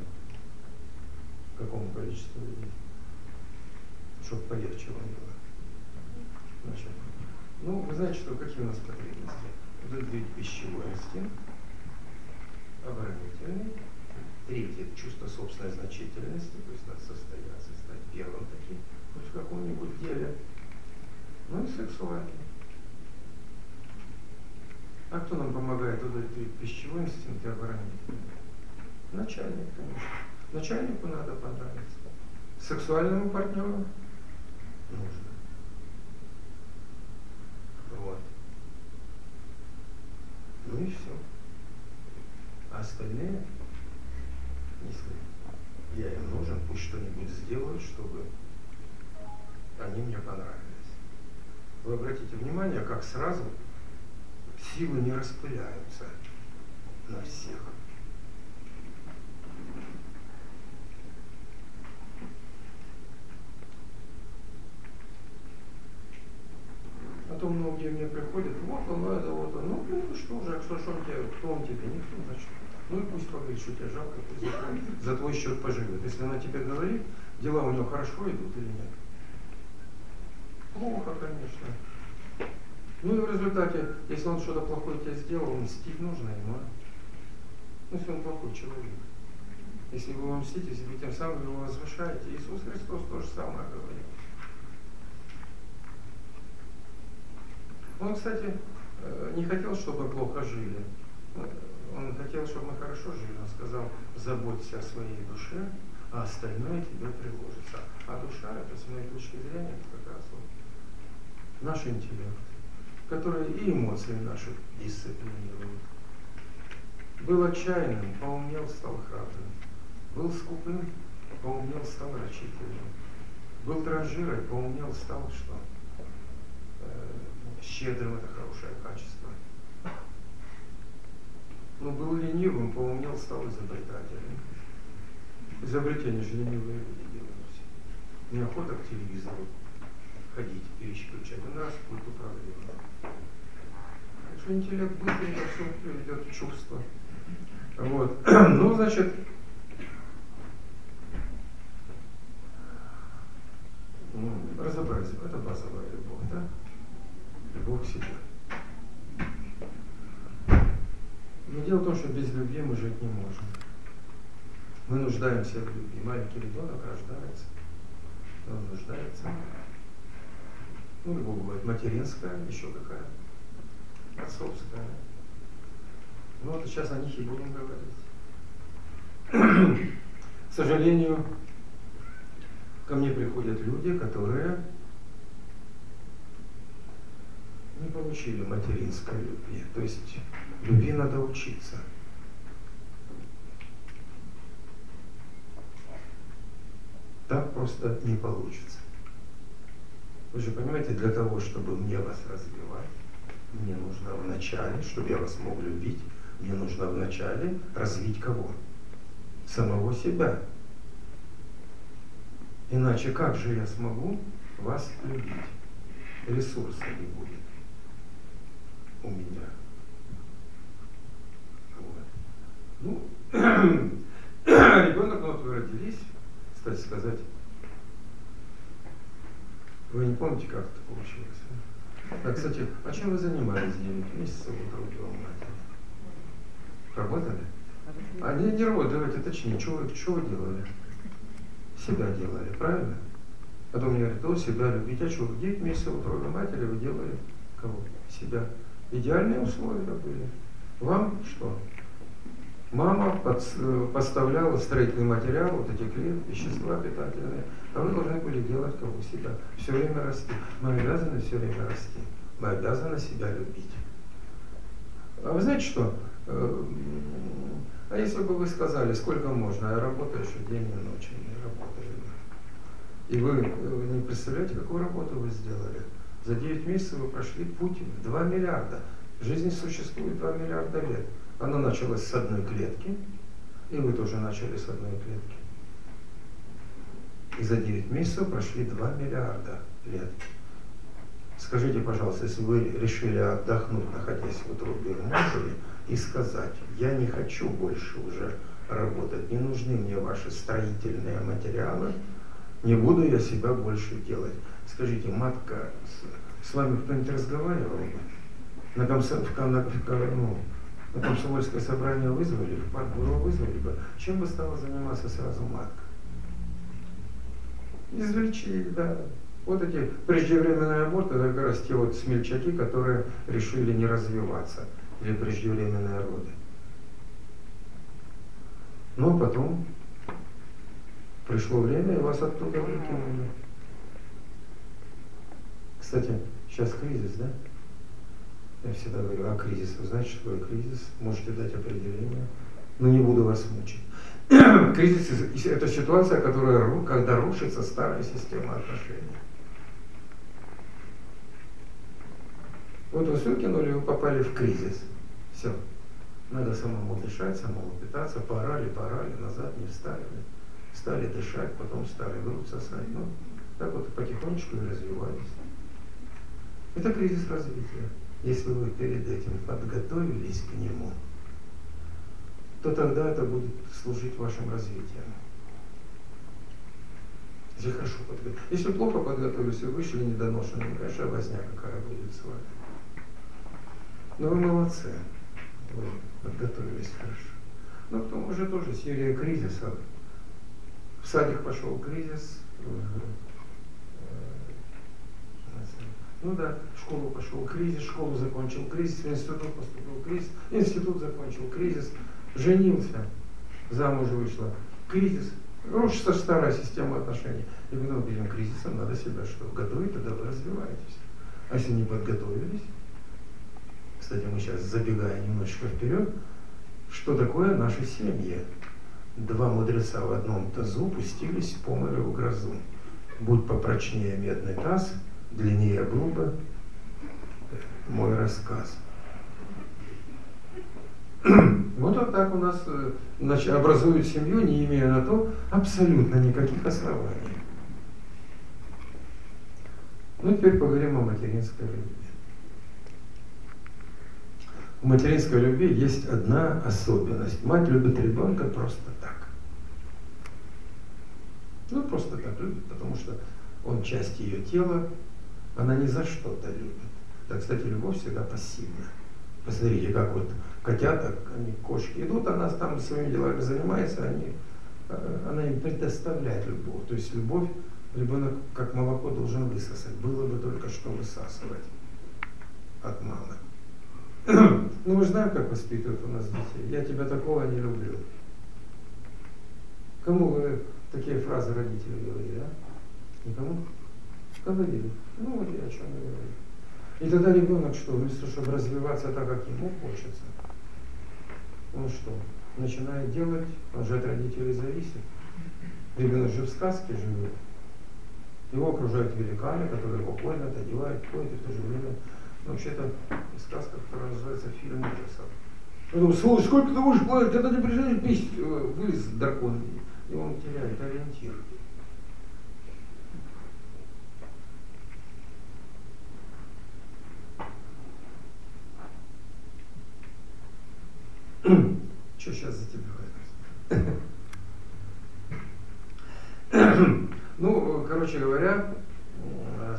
Какому количеству людей? Чтобы полегче вам было. Значит, ну, вы знаете, что какие у нас потребности? Вот это пищевой инстинкт, оборонительный. Третье – чувство собственной значительности, то есть надо состояться, стать первым таким, хоть в каком-нибудь деле. Ну и сексуальный. А кто нам помогает удовлетворить пищевой инстинкт и оборонительный? Начальник, конечно. Начальнику надо понравиться. Сексуальному партнеру нужно. Вот. Ну и все. А остальные, если я им нужен, пусть что-нибудь сделают, чтобы они мне понравились. Вы обратите внимание, как сразу силы не распыляются. на всех. А то многие мне приходят, вот он, это, вот. Ну, что же, что, что он тебе, кто он тебе, никто, значит. Ну и пусть поговорит, что тебе жалко, пусть за твой, за твой счет поживет. Если она тебе говорит, дела у нее хорошо идут или нет. Плохо, конечно. Ну и в результате, если он что-то плохое тебе сделал, мстить нужно ему. А? Ну, если он плохой человек. Если вы его мстите, если вы тем самым его возвышаете, Иисус Христос то же самое говорит. Он, кстати, не хотел, чтобы плохо жили. Он хотел, чтобы мы хорошо жили. Он сказал, заботься о своей душе, а остальное тебе приложится. А душа, это с моей точки зрения, это как раз вот наш интеллект, который и эмоции наши дисциплинирует. Был отчаянным, поумнел, стал храбрым. Был скупым, поумнел, стал рачительным. Был транжирой, поумнел, стал что? Щедрым это хорошее качество. Но был ленивым, поумнел, стал изобретателем. Изобретение же ленивые люди делают. Неохота к телевизору ходить, переключать. У нас будет управление. Так что интеллект быстренько все приведет в чувство. Вот. <clears throat> Ну, значит, ну, разобрались, это базовая любовь, да? К себе. Но дело в том, что без любви мы жить не можем. Мы нуждаемся в любви. Маленький ребенок рождается, он нуждается. Ну, любовь бывает материнская, еще какая, отцовская. Ну, вот сейчас о них и будем говорить. К сожалению, ко мне приходят люди, которые не получили материнской любви. То есть любви надо учиться. Так просто не получится. Вы же понимаете, для того, чтобы мне вас развивать, мне нужно вначале, чтобы я вас мог любить, мне нужно вначале развить кого? Самого себя. Иначе как же я смогу вас любить? Ресурса не будет у меня. Вот. Ну, ребенок, вот вы родились, кстати сказать, вы не помните, как это получилось? А, кстати, а чем вы занимались 9 месяцев у другого матери? Работали? А не, не работали, точнее, что вы, что вы делали? Себя делали, правильно? А то мне говорят, о, себя любить, а что, 9 месяцев утробе матери вы делали кого? Себя. Идеальные условия были. Вам что? Мама под, подставляла строительный материал, вот эти клеи, вещества питательные, а вы должны были делать кого себя. Все время расти. Мы обязаны все время расти. Мы обязаны себя любить. А вы знаете что? Э, а если бы вы сказали, сколько можно, я работаю еще день и ночь, не работаю. И вы э, не представляете, какую работу вы сделали. За 9 месяцев вы прошли путь в 2 миллиарда. Жизнь существует 2 миллиарда лет. Она началась с одной клетки, и вы тоже начали с одной клетки. И за 9 месяцев прошли 2 миллиарда лет. Скажите, пожалуйста, если вы решили отдохнуть, находясь в утробе матери, и сказать, я не хочу больше уже работать, не нужны мне ваши строительные материалы, не буду я себя больше делать. Скажите, матка, с, вами кто-нибудь разговаривал? На, комсо, в, на, в, ну, на комсомольское собрание вызвали, в партбюро вызвали бы, чем бы стала заниматься сразу матка? Излечили, да. Вот эти преждевременные аборты, это как раз те вот смельчаки, которые решили не развиваться, или преждевременные роды. Но потом пришло время, и вас оттуда выкинули. Кстати, сейчас кризис, да? Я всегда говорю, а кризис, вы знаете, что такое кризис? Можете дать определение, но не буду вас мучить. <clears throat> кризис – это ситуация, которая, когда рушится старая система отношений. Вот вы все кинули, вы попали в кризис. Все. Надо самому дышать, самому питаться. Порали, порали, назад не встали. Стали дышать, потом стали грудь сосать. Ну, так вот потихонечку и развивались. Это кризис развития. Если вы перед этим подготовились к нему, то тогда это будет служить вашим развитием. Если хорошо подготовились. Если плохо подготовились и вышли недоношенными, конечно, возня какая будет с вами. Но вы молодцы. Вы подготовились хорошо. Но потом уже тоже серия кризисов. В садик пошел кризис, ну да, в школу пошел кризис, школу закончил кризис, в институт поступил кризис, институт закончил кризис, женился, замуж вышла, кризис. Ну, что старая система отношений. И мы перед кризисом, надо себя что? Готовить, тогда вы развиваетесь. А если не подготовились, кстати, мы сейчас забегаем немножечко вперед, что такое наши семьи? Два мудреца в одном тазу пустились по морю в грозу. Будь попрочнее медный таз, длиннее грубо мой рассказ. <clears throat> Вот, вот так у нас э, значит, образуют семью, не имея на то абсолютно никаких оснований. Ну, теперь поговорим о материнской любви. У материнской любви есть одна особенность. Мать любит ребенка просто так. Ну, просто так любит, потому что он часть ее тела, она не за что-то любит. Так, кстати, любовь всегда пассивна. Посмотрите, как вот котята, они, кошки идут, она там своими делами занимается, они, э, она им предоставляет любовь. То есть любовь ребенок как молоко должен высосать. Было бы только что высасывать от мамы. <clears throat> Ну мы знаем, как воспитывают у нас детей. Я тебя такого не люблю. Кому вы такие фразы родители говорили, а? Никому? Говорили. Ну вот я о чем говорю. И тогда ребенок что, вместо чтобы развиваться так, как ему хочется, он что, начинает делать, он же от родителей зависит. Ребенок же в сказке живет. Его окружают великаны, которые его кормят, одевают, ходят, и в то же время, ну, вообще-то, сказка, которая называется фильм ужасов. Думает, слушай, сколько ты будешь платить, это пись, э, вылез дракон, и он теряет ориентир. <clears throat> Что сейчас за тебя <clears throat> Ну, короче говоря,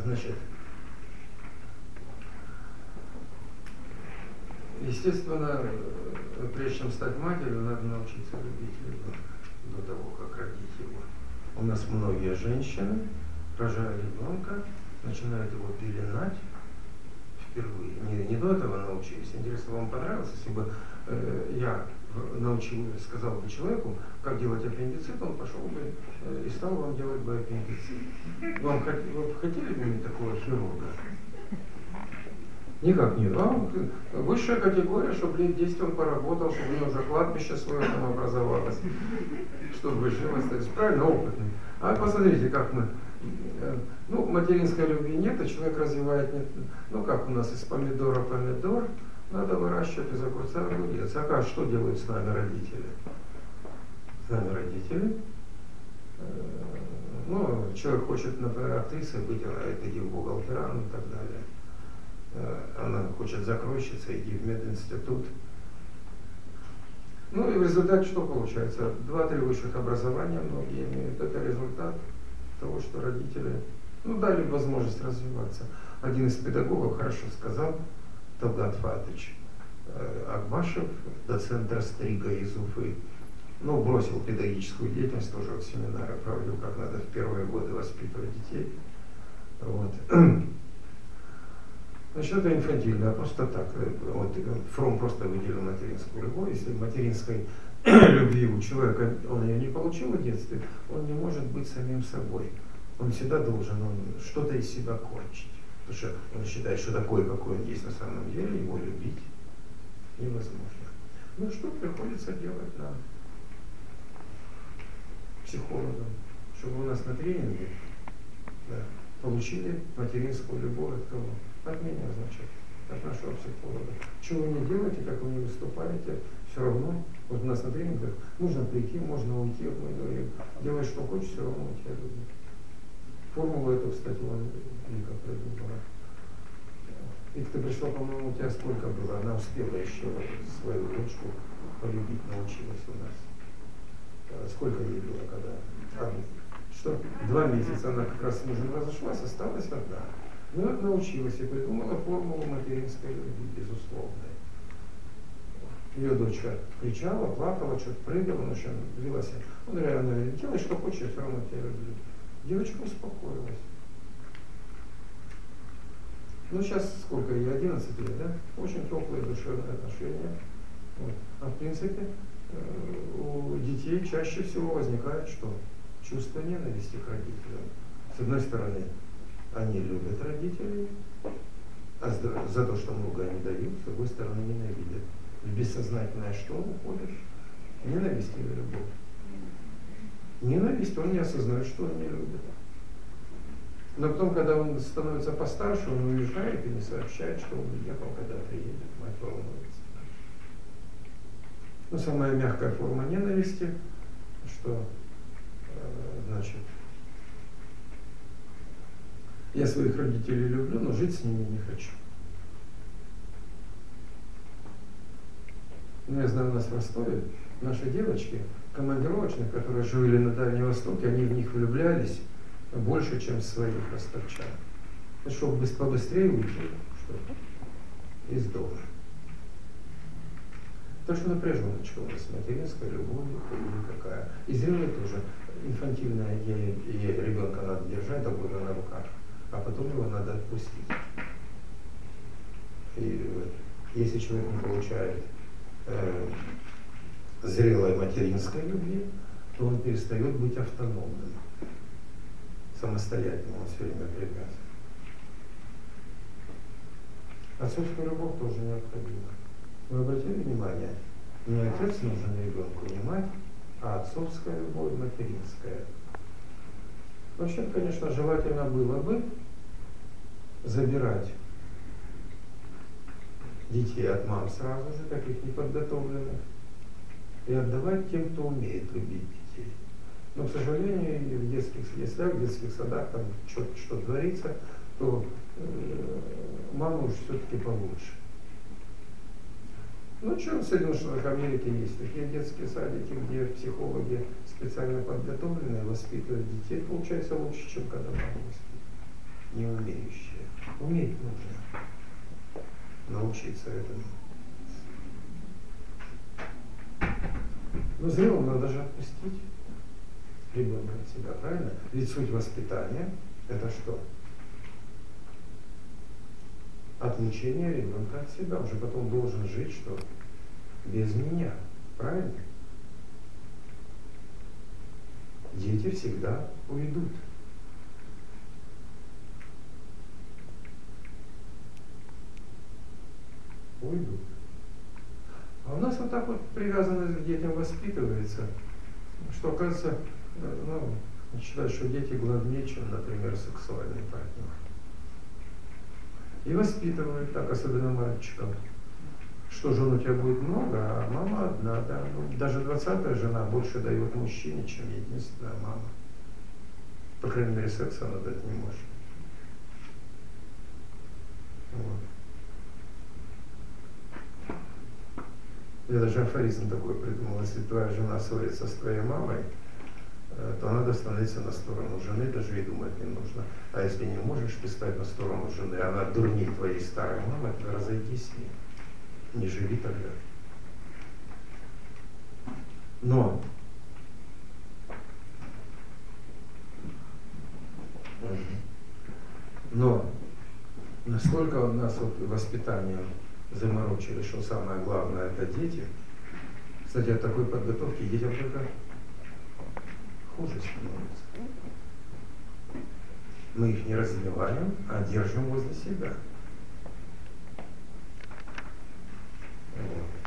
значит, естественно, прежде чем стать матерью, надо научиться любить ребенка до того, как родить его. У нас многие женщины, рожая ребенка, начинают его пеленать впервые. Не, не до этого научились. Интересно, вам понравилось, если бы э, я научил, сказал бы человеку, как делать аппендицит, он пошел бы э, и стал вам делать бы аппендицит. Вам вы хотели бы иметь такого хирурга? Никак нет. А, высшая категория, чтобы лет 10 он поработал, чтобы у него уже кладбище свое там образовалось, чтобы жил остались. Правильно, опытный. А посмотрите, как мы Э, ну, материнской любви нет, а человек развивает, нет, ну, как у нас из помидора помидор, надо выращивать из огурца огурец. А как, что делают с нами родители? С нами родители. Э, ну, человек хочет, например, актрисой быть, она иди в бухгалтера, ну и так далее. Э, она хочет закройщица, иди в мединститут. Ну и в результате что получается? Два-три высших образования многие имеют. Это результат того, что родители ну, дали возможность развиваться. Один из педагогов хорошо сказал, Талгат Фатыч э, Акбашев, доцент Растрига из Уфы, ну, бросил педагогическую деятельность, тоже вот семинары проводил, как надо в первые годы воспитывать детей. Вот. <clears throat> Значит, это инфантильно, а просто так. Э, вот, Фром просто выделил материнскую любовь. Если материнской <clears throat> любви у человека, он ее не получил в детстве, он не может быть самим собой. Он всегда должен он что-то из себя кончить. Потому что он считает, что такой, какой он есть на самом деле, его любить невозможно. Ну что приходится делать нам, психологам, чтобы у нас на тренинге да, получили материнскую любовь от кого? От меня, значит, от нашего психолога. Чего вы не делаете, как вы не выступаете, все равно, вот у нас на тренингах, нужно прийти, можно уйти, мы говорим, делай что хочешь, все равно у тебя люди. Формулу эту, кстати, Вика придумала. И ты пришла, по-моему, у тебя сколько было? Она успела еще свою дочку полюбить, научилась у нас. Э, сколько ей было, когда? Что? Два месяца она как раз с мужем разошлась, осталась одна. Ну, вот научилась и придумала формулу материнской любви, безусловной. Ее дочка кричала, плакала, что-то прыгала, ну что, вела себя. Он реально, делай, что хочешь, все равно тебя люблю. Девочка успокоилась. Ну, сейчас сколько ей, 11 лет, да? Очень теплые душевные отношения. Вот. А в принципе, э, у детей чаще всего возникает что? Чувство ненависти к родителям. С одной стороны, они любят родителей, а за то, что много они дают, с другой стороны, ненавидят. В бессознательное что уходишь? Ненависть или любовь? Ненависть, он не осознает, что он не любит. Но потом, когда он становится постарше, он уезжает и не сообщает, что он уехал, когда приедет, мать волнуется. Ну, самая мягкая форма ненависти, что, э, значит, я своих родителей люблю, но жить с ними не хочу. Ну, я знаю, у нас в Ростове наши девочки, командировочных, которые жили на Дальнем Востоке, они в них влюблялись больше, чем в своих ростовчан. Ну, чтобы побыстрее уйти что из дома. То, что напряженочка у нас материнская любовь или какая. И зрелая тоже. Инфантильная ей, ей ребенка надо держать, довольно на руках, а потом его надо отпустить. И если человек не получает э, зрелой материнской любви, то он перестает быть автономным, самостоятельным, он все время привязан. Отцовская любовь тоже необходима. Вы обратили внимание, не отец нужен ребенку, не мать, а отцовская любовь, материнская. Вообще, конечно, желательно было бы забирать детей от мам сразу же, таких неподготовленных, и отдавать тем, кто умеет любить детей. Но, к сожалению, в детских яслях, в детских садах там что-то что творится, то э, мама уж все-таки получше. Ну, что в Соединенных Штатах Америки есть такие детские садики, где психологи специально подготовленные воспитывают детей, получается лучше, чем когда мама воспитывает, не умеющие. Уметь нужно научиться этому. Но зрелым надо же отпустить ребенка от себя, правильно? Ведь суть воспитания – это что? Отлучение ребенка от себя. Он же потом должен жить что? Без меня. Правильно? Дети всегда уйдут. Уйдут. А у нас вот так вот привязанность к детям воспитывается, что, оказывается, э, ну, считают, что дети главнее, чем, например, сексуальный партнер. И воспитывают так, особенно мальчиков. Что жен у тебя будет много, а мама одна, да. Ну, даже двадцатая жена больше дает мужчине, чем единственная мама. По крайней мере, секса она дать не может. Вот. Я даже афоризм такой придумал, если твоя жена ссорится с твоей мамой, э, то надо становиться на сторону жены, даже и думать не нужно. А если не можешь ты стать на сторону жены, она дурней твоей старой мамы, то разойдись с ней. Не живи тогда. Но но насколько у нас вот воспитание заморочили, что самое главное это дети. Кстати, от такой подготовки детям только хуже становится. Мы их не развиваем, а держим возле себя.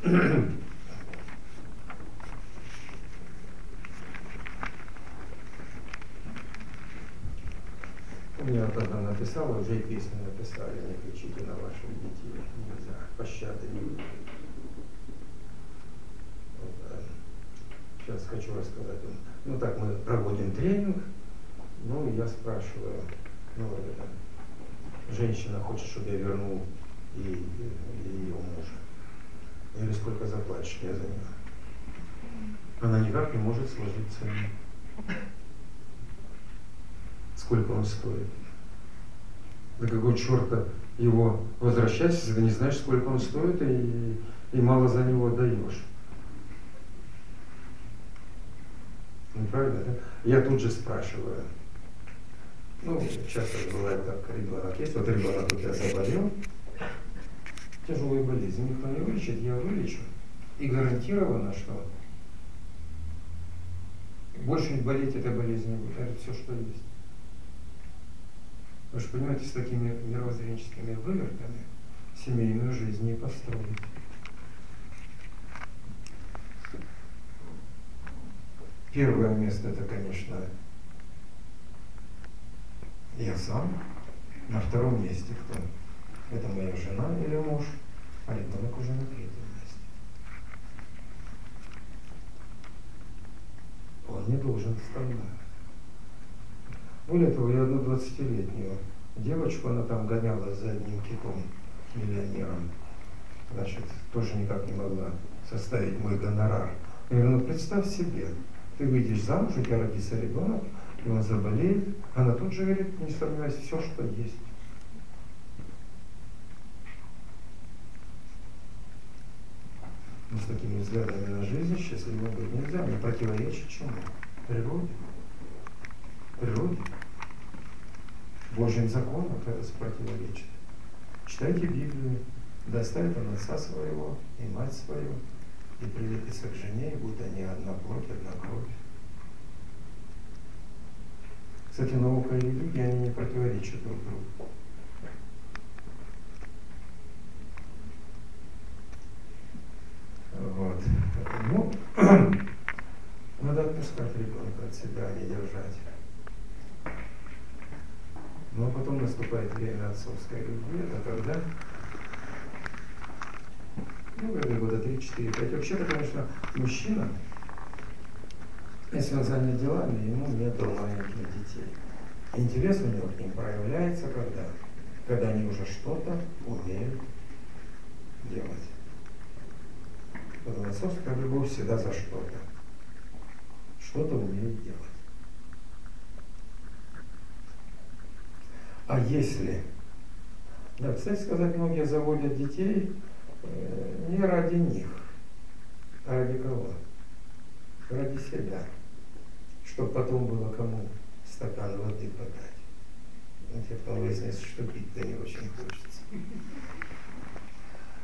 Вот. <clears throat> Одна написала написала, уже и песню написали, не кричите на ваших детей, нельзя, пощады не будет. Вот, сейчас хочу рассказать. Ну так, мы проводим тренинг, ну и я спрашиваю, ну это, женщина хочет, чтобы я вернул и, и ее мужа. Или сколько заплатишь я за нее. Она никак не может сложить цену. Сколько он стоит. Да какой черта его возвращать, если ты не знаешь, сколько он стоит, и, и мало за него отдаешь. Неправильно, да? Я тут же спрашиваю. Ну, часто бывает так, ребенок есть, вот ребенок у тебя заболел, тяжелую болезнь, никто не вылечит, я вылечу. И гарантированно, что больше болеть этой болезнью будет. Это все, что есть. Вы же понимаете, с такими мировоззренческими вывертами семейную жизнь не построить. Первое место это, конечно, я сам. На втором месте кто? Это моя жена или муж, а ребенок уже на третьем месте. Он не должен страдать. Более того, я одну 20-летнюю девочку, она там гонялась за одним китом, миллионером. Значит, тоже никак не могла составить мой гонорар. Я говорю, ну представь себе, ты выйдешь замуж, у тебя родится ребенок, и он заболеет. Она тут же говорит, не сомневайся, все, что есть. Но с такими взглядами на жизнь счастливым быть нельзя, не противоречит чему? Природе природе, Божьим законам противоречит. Читайте Библию, доставит он отца своего и мать свою, и прилепится к жене, и будут они одна плоть, одна кровь. Кстати, наука и религия, они не противоречат друг другу. Вот. Ну, <clears throat> надо отпускать ребенка от себя, а не держать. Но потом наступает время отцовской любви, это когда, ну, где года 3, 4, 5. Вообще-то, конечно, мужчина, если он занят делами, ему нет маленьких детей. Интерес у него к ним проявляется когда? Когда они уже что-то умеют делать. Потому отцовская любовь всегда за что-то. Что-то умеет делать. А если, да, кстати сказать, многие заводят детей э, не ради них, а ради кого? Ради себя, чтобы потом было кому стакан воды подать. Знаете, потом выяснится, что пить-то не очень хочется.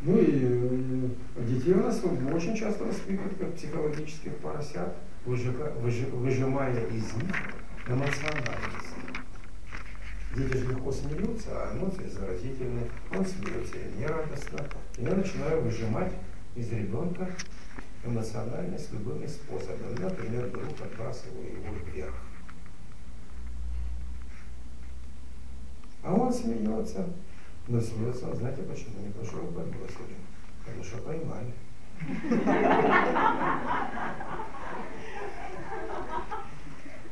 Ну и э, детей у нас очень часто воспитывают как психологических поросят, выжимая из них эмоциональность. Дети же легко смеются, а эмоции заразительны. Он смеется, и мне радостно. И я начинаю выжимать из ребенка эмоциональность любыми способами. Например, беру, подбрасываю его вверх. А он смеется. Но смеется он, знаете почему? Не потому что его подбросили, а потому что поймали.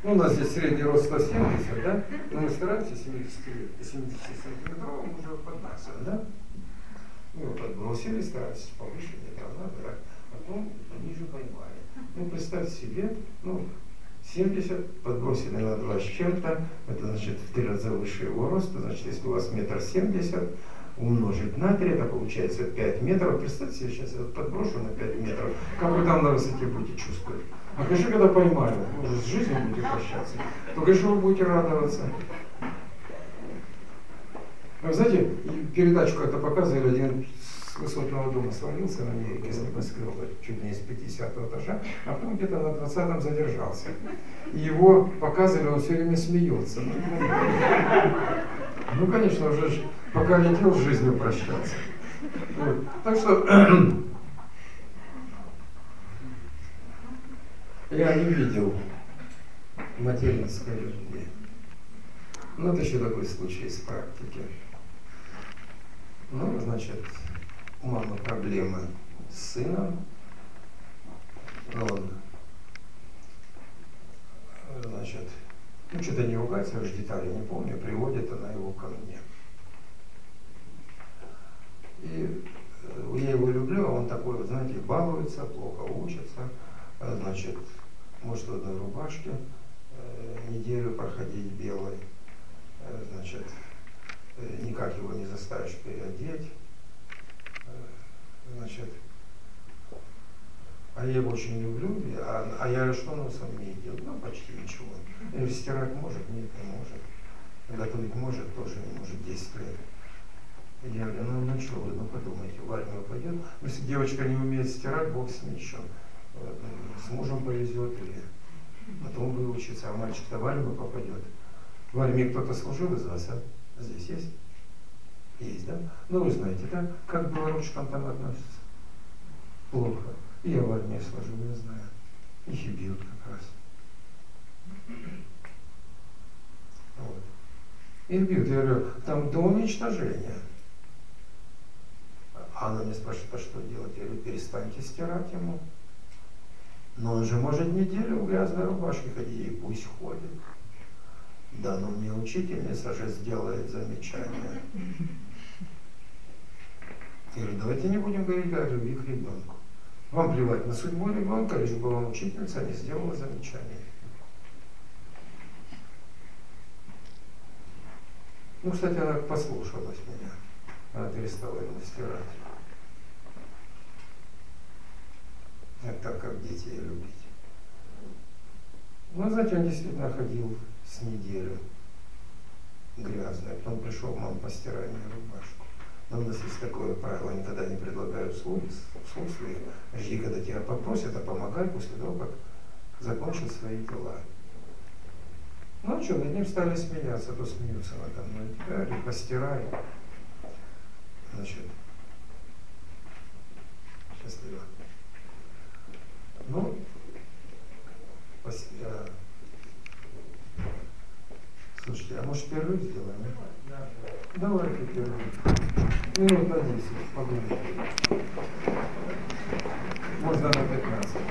Ну, у нас здесь средний рост 170, да? Но мы стараемся 70, 70 сантиметровым уже подбрасывать, да? Его подбросили, старались повыше, где-то брать, потом ниже поймали. Ну, представьте себе, ну, 70 подбросили на 2 с чем-то, это значит в 3 раза выше его роста, значит, если у вас метр семьдесят, умножить на 3, это получается 5 метров. Представьте себе, сейчас я подброшу на 5 метров, как вы там на высоте будете чувствовать. А конечно, когда поймали, уже с жизнью будете прощаться, то, конечно, вы будете радоваться. Вы знаете, передачу как-то показывали, один с высотного дома свалился на ней из небоскреба, чуть не с 50 этажа, а потом где-то на 20-м задержался. И его показывали, он все время смеется. Ну, конечно, уже пока летел с жизнью прощаться. Вот. Так что <clears throat> я не видел материнской любви. Ну, это еще такой случай из практики. Ну, значит, у мамы проблемы с сыном. Он, значит, ну, что-то не ругается, я уже детали не помню, приводит она его ко мне. И э, я его люблю, а он такой, вот, знаете, балуется, плохо учится, а, значит, может в одной рубашке э, неделю проходить белой, э, значит, никак его не заставишь переодеть, значит, а я его очень люблю, а, а я что он сам не делает? Ну, почти ничего. И стирать может, нет, не может. Готовить может, тоже не может, 10 лет. Я говорю, ну, ну что вы, ну подумайте, в армию пойдет. Если девочка не умеет стирать, бог с ней еще. С мужем повезет или потом выучится, а мальчик-то в армию попадет. В армии кто-то служил из вас, а? Здесь есть? Есть, да? Ну, вы знаете, да? Как к белоручкам там относятся? Плохо. Я в армии служил, я знаю. Их и бьют как раз. Вот. Их бьют. Я говорю, там до уничтожения. А она мне спрашивает, а что делать? Я говорю, перестаньте стирать ему. Но он же может неделю в грязной рубашке ходить, и пусть ходит. Да, но мне учительница же сделает замечание. Я говорю, давайте не будем говорить о любви к ребенку. Вам плевать на судьбу ребенка, лишь бы вам учительница не сделала замечание. Ну, кстати, она послушалась меня. Она перестала ему стирать. Это так, как дети ее любить. Ну, знаете, он действительно ходил с неделю грязный. Потом пришел, мам, постирай мне рубашку. Но у нас есть такое правило, никогда не предлагают слуг, слуг своих. Жди, когда тебя попросят, а помогай после того, как закончат свои дела. Ну а что, над ним стали смеяться, то смеются надо мной. Да, постирай. Значит, счастливо. Ну, э, слушайте, а может перерыв сделаем? Да, да. Давайте перерыв. Минут на 10, погуляем. Можно на 15.